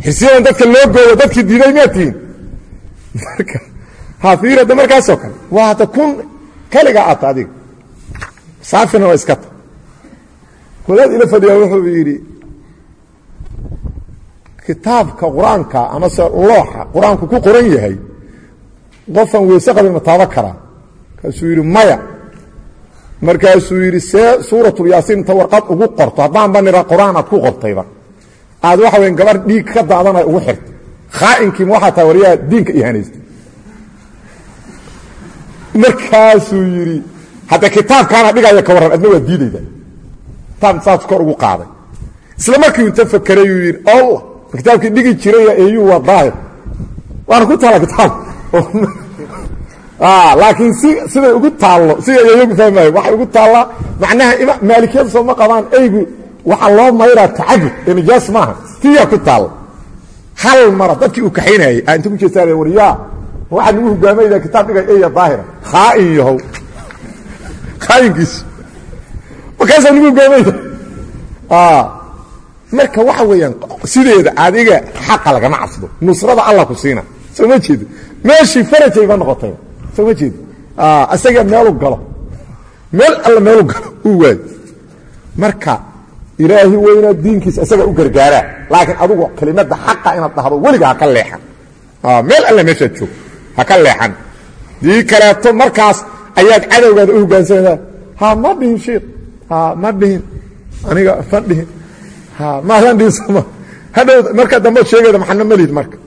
xirsiyada in dadka loo gooyo dadkii diiday miyaa tihiin? Marka hafiir hadda markaasoo kale waa hadda kun kaliga ata adiga. Saafina waa iska ta wadaad ila fadhiyaa wuxuu yidhi kitaabka qur'aanka amase looxa qur'aanku ku qoran yahay qofaan weyse ma taaba karaa. Markaasuu yidhi maya markaasuu yidhi see suuratulyaasiin inta warqad ugu qorto haddaanba nira qur'aan aad ku qortayba. Aad waxa weya gabar dhiig ka daadanay ugu xirtay. Khaa'inkiima waxaa tahay waryaa diinka ihaanaystay markaasuu yidhi hadda kitaabkaana dhigaya ka warran adna waa diidayda. Kitaab saas kor ugu qaaday. Isla markii inta fakerayuu yidhi allah kitaabkii dhigi jiraya eyuu waa daahir. Waana ku taala kitaab laakiin si siday ugu taallo sida yayagu fahmayo waxay ugu taallaa macnaha maalikiyadu sooma qabaan eygu waxaa loo mayraa tacabud ee nijaas maaha. Tiyaa ku taalla hal mara dadkii uu kaxaynayay aa inta ku jeestaan waryaa waxaad nagu hogaamayda kitaab dhigay eya daahira. Khaa'in yahow. Khaa'inkiisu markaasaa nagu hogaamayda marka waxa weeyaan sideeda adiga xaqa lagama cabsado nusrada allah ku siina. Soo ma jeedo meeshii farajayba noqotay soo ma jeedo isaga meelu galo. Meel alla meelu galo uu waayo marka ilaahi weynaa diinkiisa isaga u gargaaraa laakiin adugu kelimada xaqa inaad dhahdo weliga haka leexan. Meel alle meeshaad joog haka leexan. Dii kaleeto markaas ayaad cadowgaada u hogaansanaysaa ha ma dhihin shiik ha ma dhihin. Aniga ma dhihin. Maadan dhihin soma hadhow marka dambe sheegayda maxana malid marka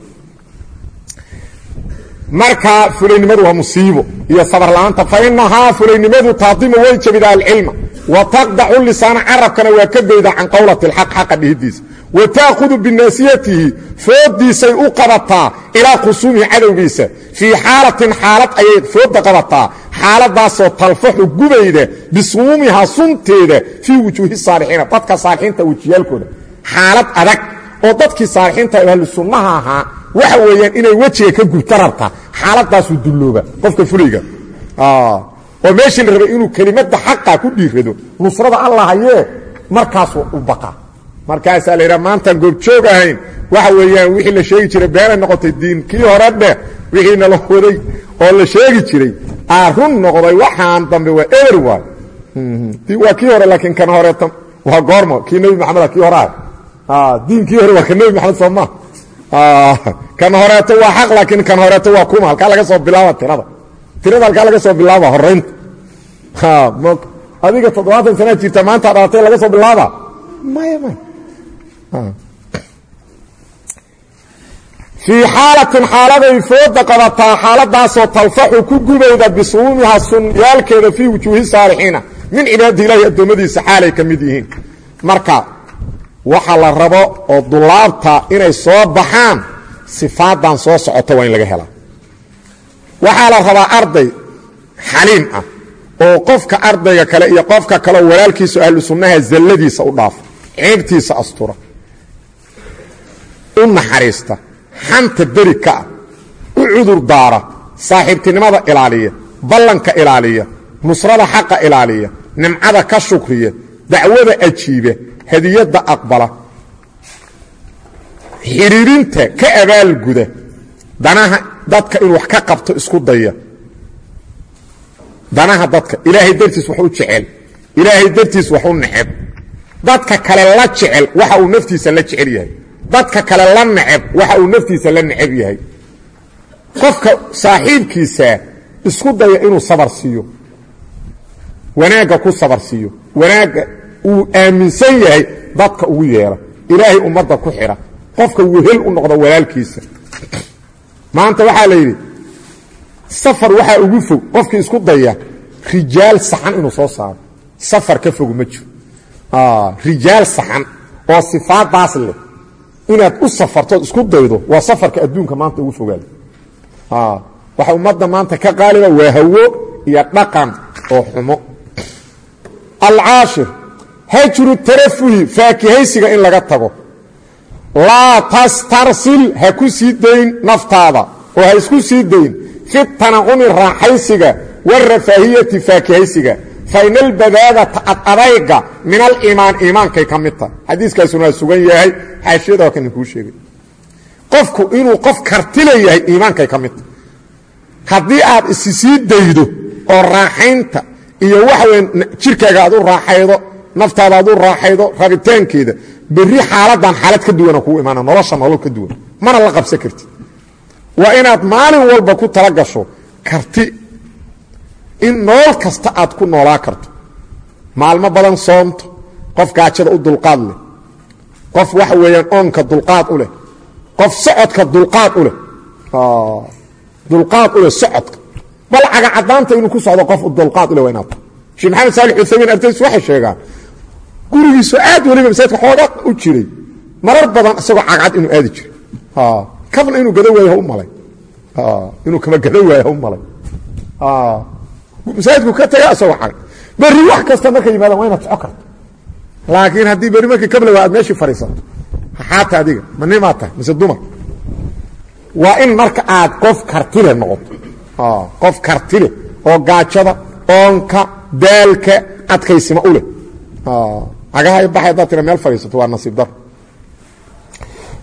marka fulaynimadu waa musiibo iyo sabar la'aanta fa inahaa fulaynimadu taadimu way jabidaa alcilma. Wa taqdacu lisaana carabkana waa ka goydaa can qowlati اlxaq xaqa dhihidiisa. Wa ta'khudu binaasiyatihi foodiisay u qabataa ilaa khusuumihi cadowgiisa. Fii xaalatin xaalad ayay fooda qabataa xaaladaasoo talfaxu gubayda bisuumihaa sunteeda fii wujuuhi saalixiina dadka saalixiinta wejiyaalkooda. Xaalad adag oo dadkii saalixiinta ahlu sunnaha waxa weeyaan inay wejiga ka gubta rabta xaaladaasuu dullooba qofka fulayga oo meeshii la rabay inuu kelimada xaqa ku dhiirado nusrada alla hayee markaasuu u baqa. Markaasaa la yidhaha maantaan goobjoog ahayn. Waxa weeyaan wixii la sheegi jiray beenay noqotay diin kii hore dheh wixii nala waday oo la sheegi jiray aa run noqday waxaan dambe waa eber waay. Waa kii hore laakiin kan horeeta waa goormo kii nebi maxamed kii hore ah diinkii hore waa ka nebi maxamed soo maa kan horeeto waa xaq laakiin kan horeeto waa kuma. Halkaa laga soo bilaaba tirada. Tirada halkaa laga soo bilaaba horaynta adiga toddobaatan sanaa jirta maanta dhalatay laga soo bilaaba? Maya maya fii xaalatin xaaladay fooda qabataa xaaladaasoo talfaxu ku gubayda bisuumiha sunyaalkeeda fii wujuuhi saalixiina. Min cibaadi ilaahi addoommadiisa xaalay ka mid yihiin. Marka waxa la rabo oo dulaabta inay soo baxaan sifaadan soo socota waa in laga helaa waxaa la rabaa arday xaliim ah oo qofka ardayga kale iyo qofka kaleo walaalkiisu ahlu sunnaha zalladiisa u dhaafa ceebtiisa astura u naxariista xanta beri ka ah u cudur daara saaxiibtinimada ilaaliya ballanka ilaaliya nusrada xaqa ilaaliya nimcada ka shukriya dacwada ajiiba hadiyadda aqbala. Xidhiirinta ka abaalguda danaha dadka in wax ka qabto isku daya. Danaha dadka ilaahay dartiis wax u jecel ilaahay dartiis wax u neceb. Dadka kale la jecel waxa uu naftiisa la jecel yahay. Dadka kale la neceb waxa uu naftiisa la neceb yahay. Qofka saaxiibkiisaa isku daya inuu sabar siiyo. Wanaagga ku sabar siiyo uu aaminsan yahay dadka ugu yeera. Ilaahay ummadda ku xidha qofka wehel u noqda walaalkiisa. Maanta waxaa la yidhi safar waxaa ugu fog. Qofkii isku daya rijaal saxan inuu soo saaro. Safar ka fogu ma jiro. Rijaal saxan oo sifaadaas leh. Inaad u safartood isku daydo waa safarka adduunka maanta ugu fogaada waxa ummadda maanta ka qaaliba waa hawo iyo dhaqan oo xumo. Alcaashir hajru tarafuhi faakihaysiga in laga tago. Laa tastarsil ha ku sii dayn naftaada oo ha isku sii dayn. Fi tanacumi raaxaysiga warafaahiyati faakihaysiga. Fain albadaagata adadayga min aliimaan iimaankay ka mid tahay. Xadiiskaasuna waa sugan yahay xaashiyada kan kuu sheegay. Qofku inuu qof kartila yahay iimaankay ka mid tahay. Haddii aad isi sii daydo oo raaxaynta iyo waxaweyn jirkaaga aad u raaxaydo naftaada aad u raaxaydo rabitaankeeda berri xaaladan xaalad ka duwana kuu imaana nolosha nolol ka duwan mana la qabsan kartid waa inaad maalin walba ku tala gasho karti. In nolol kasta aad ku noolaa karto. Maalmo badan soomto qof gaajada u dulqaad leh. Qof waxa weeyaan oonka dulqaad u leh. Qof socodka dulqaad u leh. Dulqaad u leh socodka. Bal cagacadaanta inuu ku socdo qof dulqaad u leh waa inaad. Tahay sheekh maxamed saalix uthamiin ardaydiis waxay sheegaan gurigiisu aad weliba masaajidka xooga u jiray. Marar badan isagoo cagcad inuu aadi jiray. Kabna inuu gada waayo u malay. Inuu kaba gada waayo u malay. Masaajidku ka taga isagoo cagad berri wax kasta marka yimaadaan waa inaad soco karto. Laakiin haddii berri markii kabla waa aad meeshii fadhiisato xaata adiga ma nimaa tahay mise dumar. Waa in marka aad qof kartile noqoto. Qof kartile oo gaajada oonka daalka adkaysima u leh agaha baxay haddaad tira meel fadhiisato waa nasiib dar.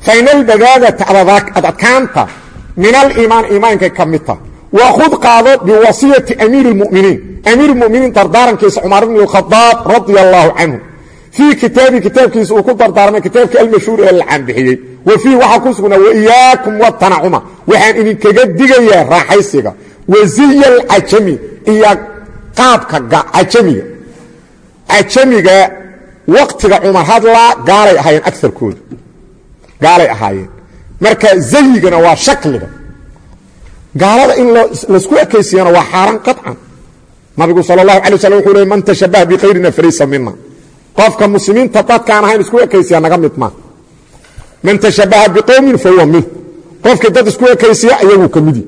Fain albadaadata adadkaanta min aliimaan iimaankay ka mid taha wakhud qaado biwasiyati amiiri اlmuminiin amiir muminiin dardaarankiisa cumar bn اkhadaab radia allahu canhu fii kitaabi kitaabkiisa uu ku dardaarmay kitaabkii almashhuur ee la caanbixiyey wa fiih waxaa ku sugnaa waiyaakum watanacuma waxaan idinkaga digayaa raaxaysiga. Waziya alcajami iyo qaabka cajamiga cajamiga waktiga cumar hadlaa gaalay ahaayeen aarkooda gaalay ahaayeen. Marka zayigana waa shakliga. Gaalada in laysku ekaysiyana waa xaaraan qaطcan nabigu sal اlahu alay waslam wuxuu le man tashabaha bikayrina falaysa mina qofka muslimiinta dadkaan ahayn isku ekaysiya naga mid maa man tashabaha biqowmin fahuwa min qofkii dad isku ekaysiya ayaguu ka midi.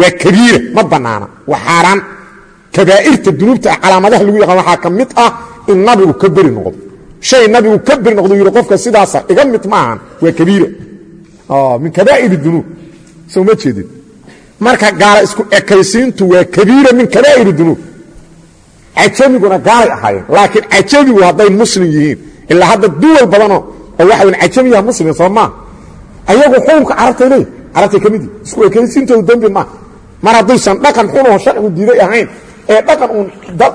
Waa kabiira ma banaana. Waa xaaraan. Kabaa'irta dunuubta ah calaamadaha lagu yaqaan waxaa ka mid ah in nabigu ka beri noqdo shay nabigu ka beri noqdo yidhi qofka sidaasa iga mid maahan waa kabiira min kabaa'ir dunuub soo ma jeedin marka gaala isku ekaysiintu waa kabiira min kabaa'ir dunuub cajamiguna gaalay ahaayeen laakiin cajamigu hadday muslim yihiin ilaa hadda duwal badanoo oo waxa wn cajamiyaha muslim soo maa ayagu xukunka carabtay leeyihiin carabtay ka mid isku ekaysiintoodu dembi maaha mar haddaysan dhaqan xunoo sharcigu diiday ahayn ee dhaqan uun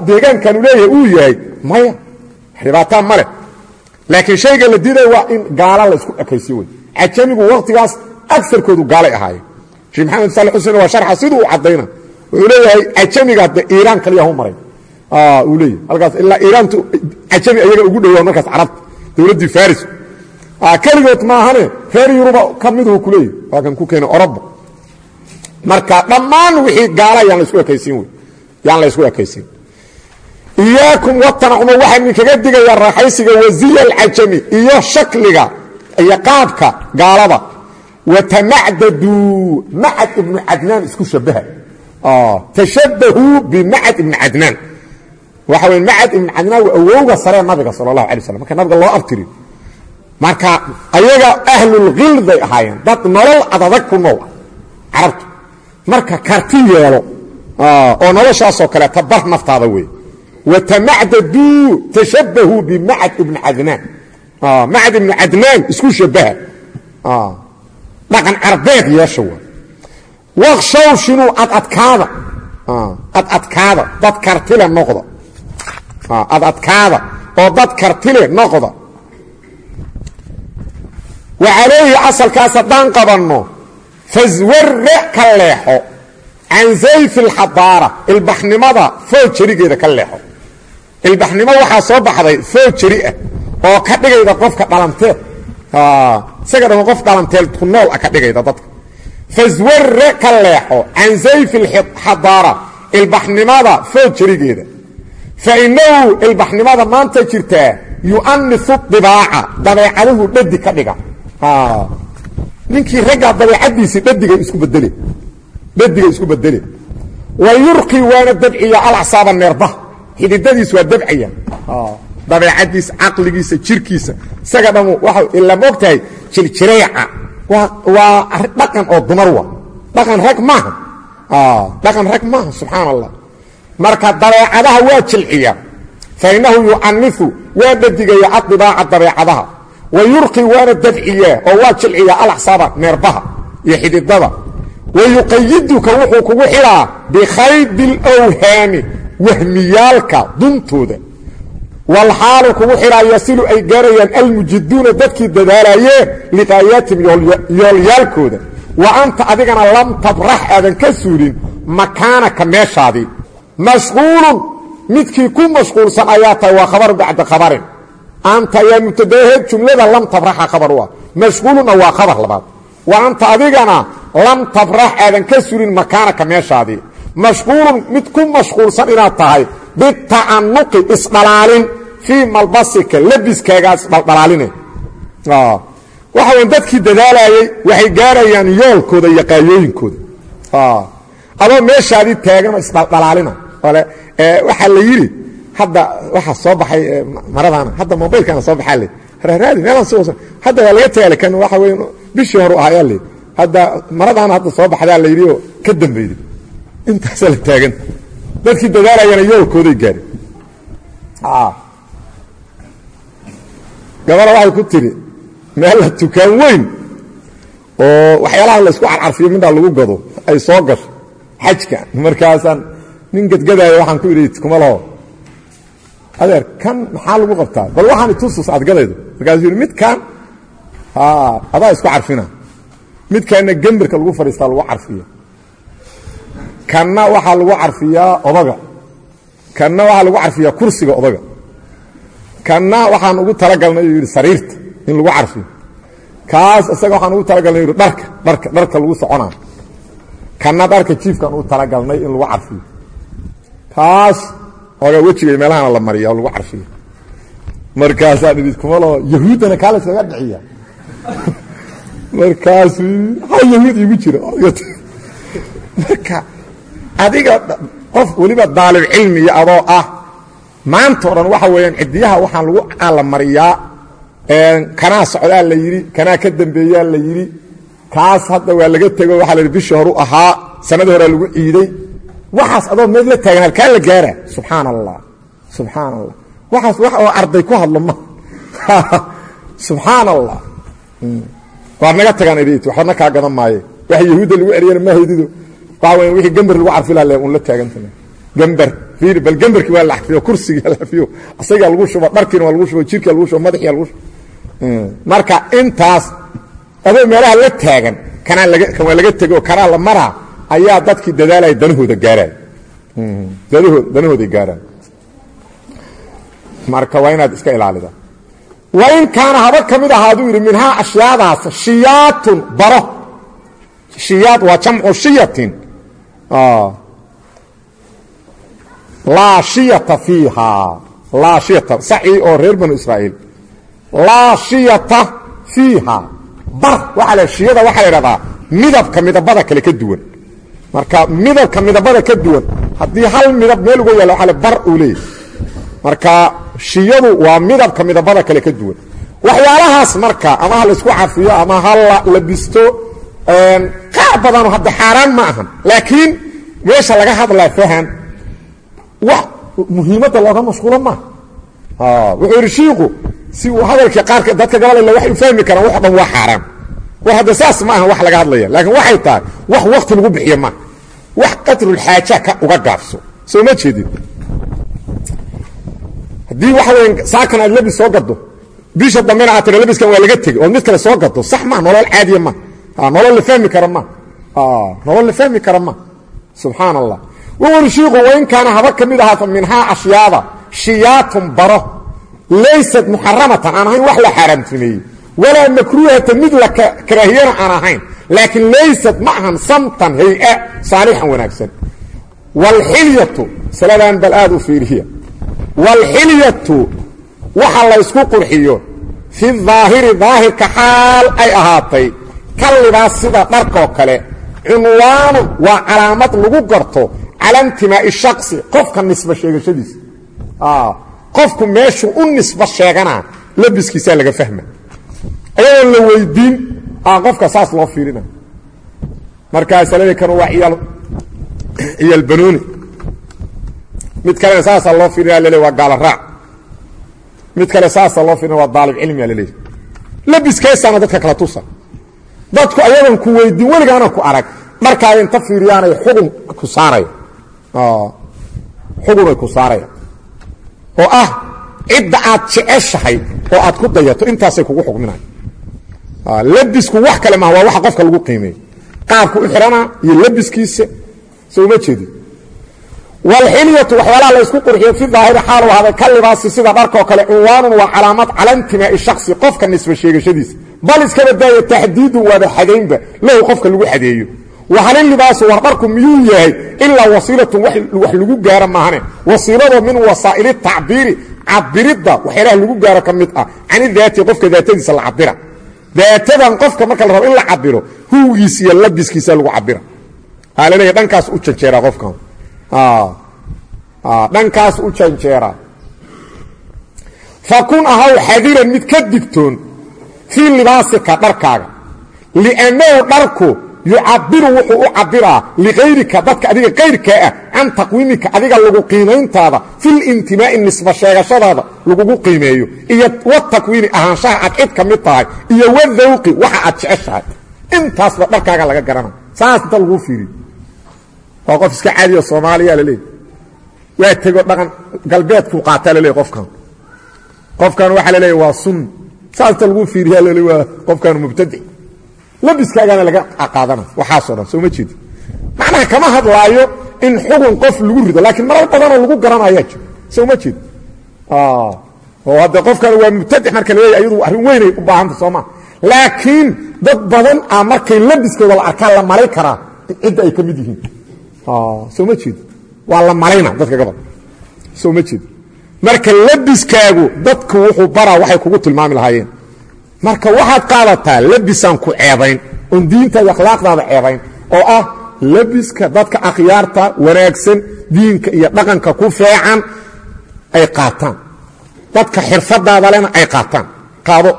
deegaankanu leeyahay uu yahay dhibaataa ma leh. Laakiin shayga la diiday waa in gaala la isku ekaysiyo wey cajamigu wakhtigaas agarkoodu gaalay ahaayeen sheekh maxamed saali xuseen waa sharxa siduu u caddayna wuxuu leeyahay cajamiga hadde iiraan kaliya hu maray. Uu leeyahy halkaas ilaa iiraantu cajami ayaga ugu dhowaa markaas carabta dowladdii faris. Keligood maahane reer yuruba ka miduu ku leeyahy waa kan ku keenay oroba marka dhammaan wixii gaala yaan la isku ekaysiin wey yaan la ysku ekaysiin iyaakum watanacuma waxaa idinkaga digayaa raaxaysiga wasiya alcajami iyo shakliga iyo qaabka gaalada. Watamacdaduu macad ibnu isku shabaha. Tashabahuu bimacad ibni cadnaan. Waxa wey macad ibnu cadnaan waa awowga nabiga sala allahu alay slam nabiga loo abtiri marka ayaga ahlulkhilday ahaayeen. Dad nolol adadag ku nool marka karti yeelo oo noloshaasoo kaleeta bar naftaada wey watamacdaduu tashabahuu bimacad ibni cadnaan macad ibnu cadnaan isku shabaha dhaqan carbeed yeesha wa waqshawshinuu adadkaada adadkaada dad kartile noqda adadkaada oo dad kartile noqda wacaleehi asalkaas haddaan qabanno faswarre ka leexo can zayfi alxadaara ilbaxnimada foojarigeeda ka leexo ilbaxnimo waxaa soo baxday foojari ah oo ka dhigayda qofka dhalanteed isaga dhama qof dhalanteed ku nool ah ka dhigayda dadka. Faswarre ka leexo can zayfi alxadaara ilbaxnimada foojarigeeda fa inahu ilbaxnimada maanta jirtaa yu'anisu dibaaca dabeecaduhu dhadi ka dhiga. Ninkii raggaa dabeecadiisii dhadigay isku bedele dhadigay isku bedele wa yurqi waana dabciya alacsaaba neerbaha xididadiis waa dabcaya dabeecadiisa caqligiisa jirkiisa. Isaga dhamu waa ila moogtahay jirjireeca waa dhaqan oo dumar dhaqan rag maaha dhaqan rag maaha subxaan allah marka dabeecadaha waa jilciya. Fa yu'anisu waa dhadigaya adibaaca dabeecadaha. Wa waana dabciyaa oo waa jilciyaa alaxsaaba neerbaha iyo xididada. Wa wuxuu kugu xidhaa bikhaydi lwhaami wahmiyaalka duntooda. Walxaalu kugu xidhaa yasilu ay gaarayaan almujiduuna dadkii dadaalayeen liqaayaatihim yoolyaalkooda. Wa anta adigana lam tabrax aadan ka suulin makaanaka meeshaadii mashquulun midkii ku mashquulsan ayaa tahay waa khabaru bacda khabarin. Anta ayaa mubtadaheed jumlada lam tabraxa khabar u ah mashquuluna waa khabar labaad. Wa anta adigana lam tabrax aadan ka surin makaanaka meeshaadii mashquulun mid ku mashquulsan inaad tahay. Bita'anuqi isdhalaalin. Fii malbasika labiskaagaa isdhaldhalaaline waxa weyn dadkii dadaalayey waxay gaarayaan yoolkooda iyo qaayooyinkooda adoo meeshaadii taaganoo isdhaldhalaalina ole waxaa la yidhi hadda waxaa soo baxay maradaana hadda mobaylkaana soo baxaa le raaraadi meelaan si hadda waa laga tagaale kan waxa weyn bishii hore ahayaa le hadda maradaana hadda soo baxdaa la yidhi oo ka dambeyday intaasaa la taaganta dadkii dadaalayana yoolkooday gaari gabadha waxay ku tiri meel la tukaan weyn oo waxyaalaha laysku carcarfiyo midhaa lagu gado ay soo gasho xajka. Markaasaan nin gadgadaayo waxaan ku idhi kuma laho. Adeer kan maxaa lagu qabtaa? Bal waxaan itusus aad gadaydo markaasuu yidhi midkan adaa isku carfina. Midkaanna gemberka lagu fadhiistaa lagu carfiya kanna waxaa lagu carfiyaa odaga. Kanna waxaa lagu carfiyaa kursiga odaga. Kanna waxaan ugu talagalnay uu yidhi sariirta in lagu carfiyo. Kaas isaga waxaan ugu talagalnay yidhi dharka dharka dharka lagu soconaa. Kanna dharka jiifkaan ugu talagalnay in lagu carfiyo. Kaas ogaa wejiga meelahana la mariya lagu carfiyo. Markaasaan idhi kuma loo yahuuddana kaa la iskaga dhiciya. Markaasuu ha yahuud iigu jira marka adiga qof weliba daalib cilmiya adoo ah. Maanta o dhan waxa weeyaan cidiyaha waxaan lagu ala mariyaa kanaa socdaa la yidhi kanaa ka dambeeyaa la yidhi. Kaas hadda waa laga tego waxaa la yidhi bishii horu ahaa sanadii horea lagu ciiday. Waxaas adoo meed la taagan halkaa la gaara. Subxaan allah subxaan allah waxaas wax oo arday ku hadlo ma subxaan allah waad naga tagaan idit waxbadna kaa gadan maaye. Waxa yahuudda lagu eryana ma weya wixii gember lagu carfi laha un la taagantana. Gember fiiri bal gemberkii waa la xafiyo kursigii la xafiyo asagaa lagu shubo dharkiina waa lagu shubo jirkaa lagu shubo madaxiya lagu shubo. Marka intaas adoo meelaha la taagan kanaa waa laga tego kanaa la maraa ayaa dadkii dadaalaya danahooda gaaraan. Danahooda danahooday gaaraan. Marka waa inaad iska ilaalida. Wain kaana haba ka mid ahaaduu yidhi minhaa ashyaadaas shiyaatun baro. Shiyaad waa jamcu shiyatin laa shiyata fiiha laa shiyata. Sacii oo reer banu israa'iil. Laa shiyata fiiha bar. Waxaa la shiyada waxaa la idhahdaa midabka midabada kale ka duwan. Marka midabka midabada ka duwan haddii hal midab meel uga yaalla waxa le bar uu leeyahy marka shiyadu waa midabka midabada kale ka duwan. Waxyaalahaas marka ama ha laysku cafiyo ama ha la labisto qaar badano hadda xaaraan ma ahan laakiin meesha laga hadlaa fahan wax muhiimadda looga mashquulo maaha wuxuu yidhi shiiku si uu hadalkii qaarka dadka gabalala waxay u fahmi karaan wax dhan waa xaaraan war hadda saas ma aha wax laga hadlaya laakiin waxay tahay wax wakti lagu bixiyo maaha wax qadrulxaaja ka uga gaabso soo ma jeedid haddii waxa weya saakan aad labis soo gado bisha dambena aad tira labiskan waa laga tegey ood mid kale soo gado sax ma nolol caadiya ma nolol la fahmi kara ma. Nolol la fahmi kara ma. Subxaan allah wuxuuri shiiku wain kaana haba ka mid ahaata minhaa ashyaada shiyaatun baro. Laysat muxaramatan aan ahayn wax la xaaraamtimeeyey. Walaa makruuhatan mid la karaahiyana aan ahayn. Laakiin laysat ma ahan samtan hay'a saalixan wanaagsan. Waalxilyatu saladan bal aad u fiiriya waalxilyatu waxa laysku qurxiyo. Fi daahiri daahirka xaal ay ahaatay ka libaas sida dharkoo kale cunwaanu waa calaamad lagu garto cala intimaa'i qofka nisba sheegashadiisa. Qofku meeshuu u nisba sheeganaa labiskiisaa laga fahma. Ayadoon la weydiin qofka saas loo fiirina. Markaasa lele kan waa ciyaal banuuni mid kalena saasaa loo fiirina lele waa gaala raac. Mid kale saasaa loo fiirina waa daalib cilmiga laleeyahy labiskeesaana dadka kala tusa dadku ayadoon ku weydiin weligaana ku arag. Dharkaaga inta fiiriyaanay xugun ku saaraya xugunay ku saaraya oo ah cidda aad jeceshahay oo aad ku dayato intaasay kugu xugminayo labisku wax kale maha waa waxa qofka lagu qiimeeyo qaabku u xihana iyo labiskiisa so uma jeedin wاlxilyatu waxyaalaha la ysku qurxiyo fi daahiri xaalu ahaaday ka libaasi sida dharkoo kale cinwaanun waa calaamad cala intimaa'i shaksi qofka nisba sheegashadiisa bal iskaba daaya taxdiidun waaba xadaynba lahu qofka lagu xadeeyo. Wahalin libaasu war dharku miyuu yahay? Ilaa wasiilatun wax lagu gaaro maahane. Wasiiladoo min wasaa'ili tacbiiri cabiridda waxyaalaha lagu gaaro ka mid ah. Cani daati qofka daatadiisa la cabira daatadan qofka marka la rabo in la cabiro huwgiis iyo labiskiisa lagu cabira laleeya dhankaas u janjeeraa qofkan. Dhankaas u janjeeraa fakun ahaw xadiran mid ka digtoon fii libaasika dharkaaga. Liannahu dharku yucabiru wuxuu u cabiraa likayrika dadka adiga kayrkaa ah can taqwiimika adiga lagu qiimayntaada filintimaa'i nisba sheegashadaada lagugu qiimeeyo. Iyo watakwiini ahaanshaha aad cid ka mid tahay iyo wadawqi waxa aad jeceshahay. Intaasba dharkaaga laga garana. Saas inta laguu fiiriyo waa qof iska caadiyo soomaaliya laleeya waa tego dhaqan galbeedkuu qaataa laleeya qofkan saas inta laguu fiiriya lale waa qofkan mubtadic labiskaagaana laga qaadana waxaasoo dhan soo ma jeedi. Macnaha kama hadlaayo in xugun qof lagu rido laakiin marar badanoo lagu garanayaa jiro soo ma jeedi. Oo hadde qofkan waa mubtadic marka laleeya ayadu arrin weynay u baahanta sooma laakiin dad badan a markay labiskooda la arkaa la malay karaa cidda ay ka mid yihiin. Soo ma jeedi. Waa la malayna dadka gabal soo ma jeedi marka labiskaagu dadku wuxuu baraa waxay kugu tilmaami lahaayeen. Marka waxaad qaadataa labisaan ku ceebayn oon diintaada akhlaaqdaada ceebayn oo ah labiska dadka akhyaarta wanaagsan diinka iyo dhaqanka ku feecan ay qaataan. Dadka xirfadaada lena ay qaataan. Qaado.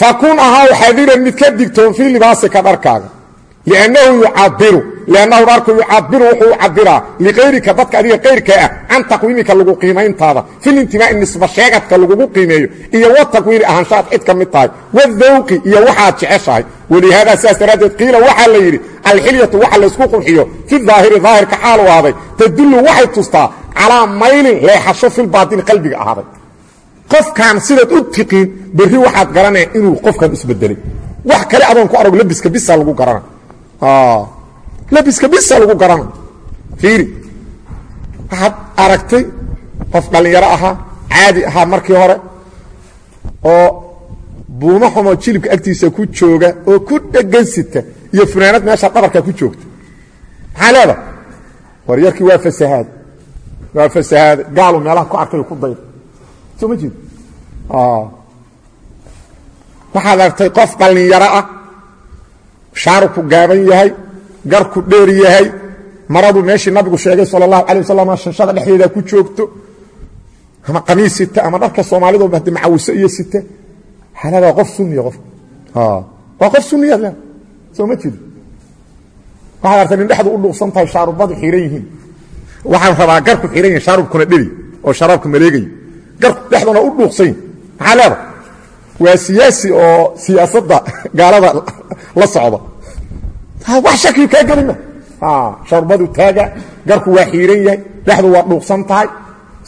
Fakun ahaw xadiran mid ka digtoon fii libaasika dharkaaga liannahu yucabiru liannahu dharku yucabiru wuxuu cabiraa likayrika dadka adiga kayrkaa ah can taqwiimika lagu qiimayntaada filintimaa'i nisba sheegadka lagugu qiimeeyo iyo wa takwiini ahaanshaad cid ka mid tahay wadawqi iyo waxaad jeceshahay walihaada sidaas daraaddeed qiila waxaa la yidhi alxilyatu waxa laysku qurxiyo fi daahiri daahirka xaalu ahaaday tadullu waxay tustaa calaa maylin leexasho filbaatini qalbiga ahaaday qofkan sidaad u tiqiin berri waxaad garanaya inuu qofkan isbedelay wax kale adoon ku garana labiska bisa lagu garana fiiri. Waxaad aragtay qof dhallinyaro ahaa caadi ahaa markii hore oo buumo xumoo jilibka agtiisa ku jooga oo ku dhegan sita iyo funaanad meesha dhabarkaa ku joogta. Maxaa leeda war yarkii waa fasahaad. Waa fasahaad. Gaalu meelaha ku arkay ku dayda soo ma jeed waxaad aragtay qof dhallinyaro ah shaarubku gaaban yahay garku dheer yahay maradu meeshii nabigu sheegay sal اlahu alيه wasalam shashada dhexdeeda ku joogto ama qamiis sita ama dharka soomaalido hade macawiso iyo sita xalada qof suniya qof waa qof suniyaad le soo ma jeedo waxaad artay nin dhexdu u dhuuqsan tahay shaarubadu xiran yihiin waxaan rabaa garku xiran yahin shaarubkuna dheri oo sharaabka maleegaya garku dhexduna u dhuuqsany maxaa leeda waa siyaasi oo siyaasadda gaalada la socda. Wax shakiyu kaa gelima sharbadu taaga garku waa xiiran yahay dhexdu waa dhuuqsan tahay.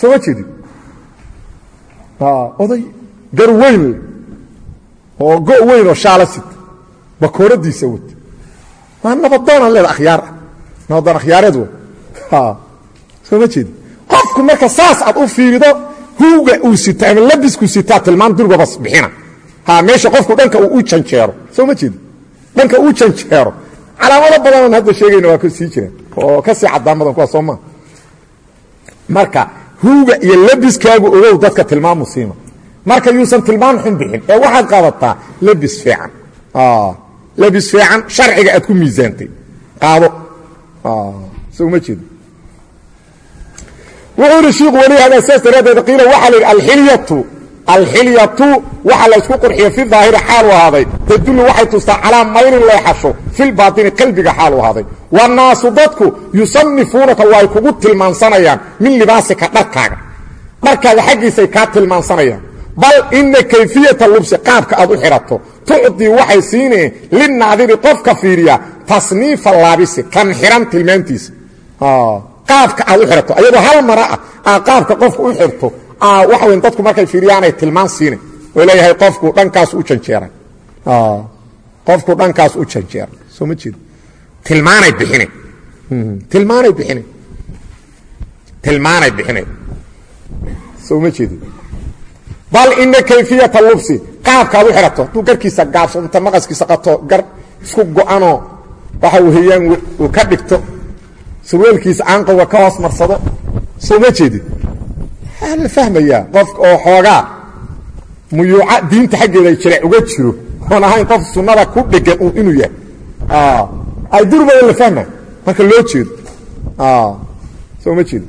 Soo ma jeedin? Oday gar weyn oo go weyn oo shaala sita bakooradiisa wata waa nabadoonaan leeda akhyaar. Ah nabadoon akhyaareed w soo ma jeedin? Qofku marka saas aad u fiirido huuga uu sita ama labisku sitaa tilmaan durgabas bixina. Meesha qofku dhanka uu u janjeero. Soo ma jeedin dhanka uu janjeero. Calaamado badanoon hadda sheegayna waa sii jiraan oo ka sii cadaan badan kuwa soo maa marka huuga iyo labiskaagu ogow dadka tilmaamu siima marka yuusan tilmaam xun bixin ee waxaad qaadataa labis fiican. Labis fiican sharciga aad ku miisaantay. Qaado. Soo ma jeedo wuxuu yidhi shiiku weli hada saas daraaddeed qiila waxaa la yidhi alxilyatu. Alxilyatu waxa la isku qurxiyo fi daahiri xaalu ahaaday. Tadullu waxay tustaa calaa maylin leexasho filbaatini qalbiga xaalu ahaaday. Wanaasu dadku yusanifuunaka way kugu tilmaansanayaan min libaasika dharkaaga. Dharkaaga xaggiisay kaa tilmaansanayaan. Bal ina kayfiyata lubsi qaabka aad u xidhato tucdii waxay siineen linaadiri qofka fiiriya qaabka aad u xidhato ayadoo hal mara ah aa qaabka qofka u xirto waxa weyn dadku markay fiiriyaanay tilmaan siina oo leeyahay qofku dhankaas u janjeeray. Qofku dhankaas u janjeeray. Soo ma jeedo tilmaanay bixine tilmaanay bixine tilmaanay bixine soo ma jeedo bal ina kayfiyata lubsi qaabkaad u xidhato hadduu garkiisa gaabsanta maqaskiisa qato gar isku go-anoo waxa weeyaan uu ka dhigto surweelkiisa aanqowga ka hoos marsado. Soo ma jeedid la fahmayaa qofka oo xoogaa muyuuca diinta xaggeeda jilec uga jiro. Oon ahayn qof sunnada ku dhegan inuu yahay. Ay durbada la fahma marka loo jeedo. Soo ma jeedo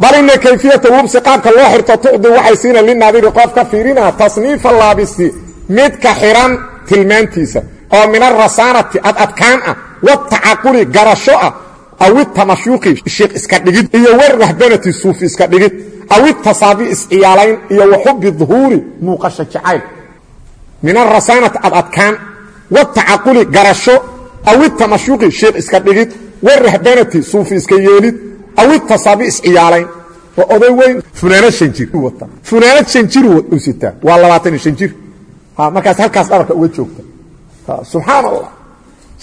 bal ina kayfiyata lubsi qaabka loo xirto tucdi waxay siina linaadiri qof ka fiirina tasniifa laabisi midka xiran tilmaantiisa oo min arasaanati ad adkaan watacaquli garasho ah awi tamashuuqi shiikh iska dhigid iyo warahbanati suufi iska dhigid. Awi tasaabi isciyaalayn iyo waxubi duhuuri muuqasho jacayl. Min arasaanati ad adkaan. Watacaquli garasho. Awi tamashuuqi shiikh iska dhigid. Warahbanati suufi iska yeelid. Awi tasaabi isciyaalayn waa oday weyn funaanad shan jir wata. Funaanad shan jir u sitaa waa labaatan iyo shan jir markaas halkaas dhabarka uga joogta. Subxaan allah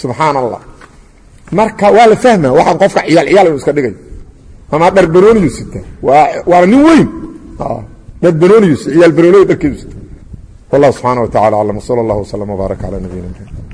subxaan allah marka waa la fahma waxaan qofka ciyaal ciyaal inu iska dhigay. Ama dharbanooniyu sita. Waana nin weyn. Dharbanooniyu ciyaal banooniyu dharkeedu sita. Wallah subxaana wa tacala aclam wsala allah wslam wbaarak cala nabiyina mxamed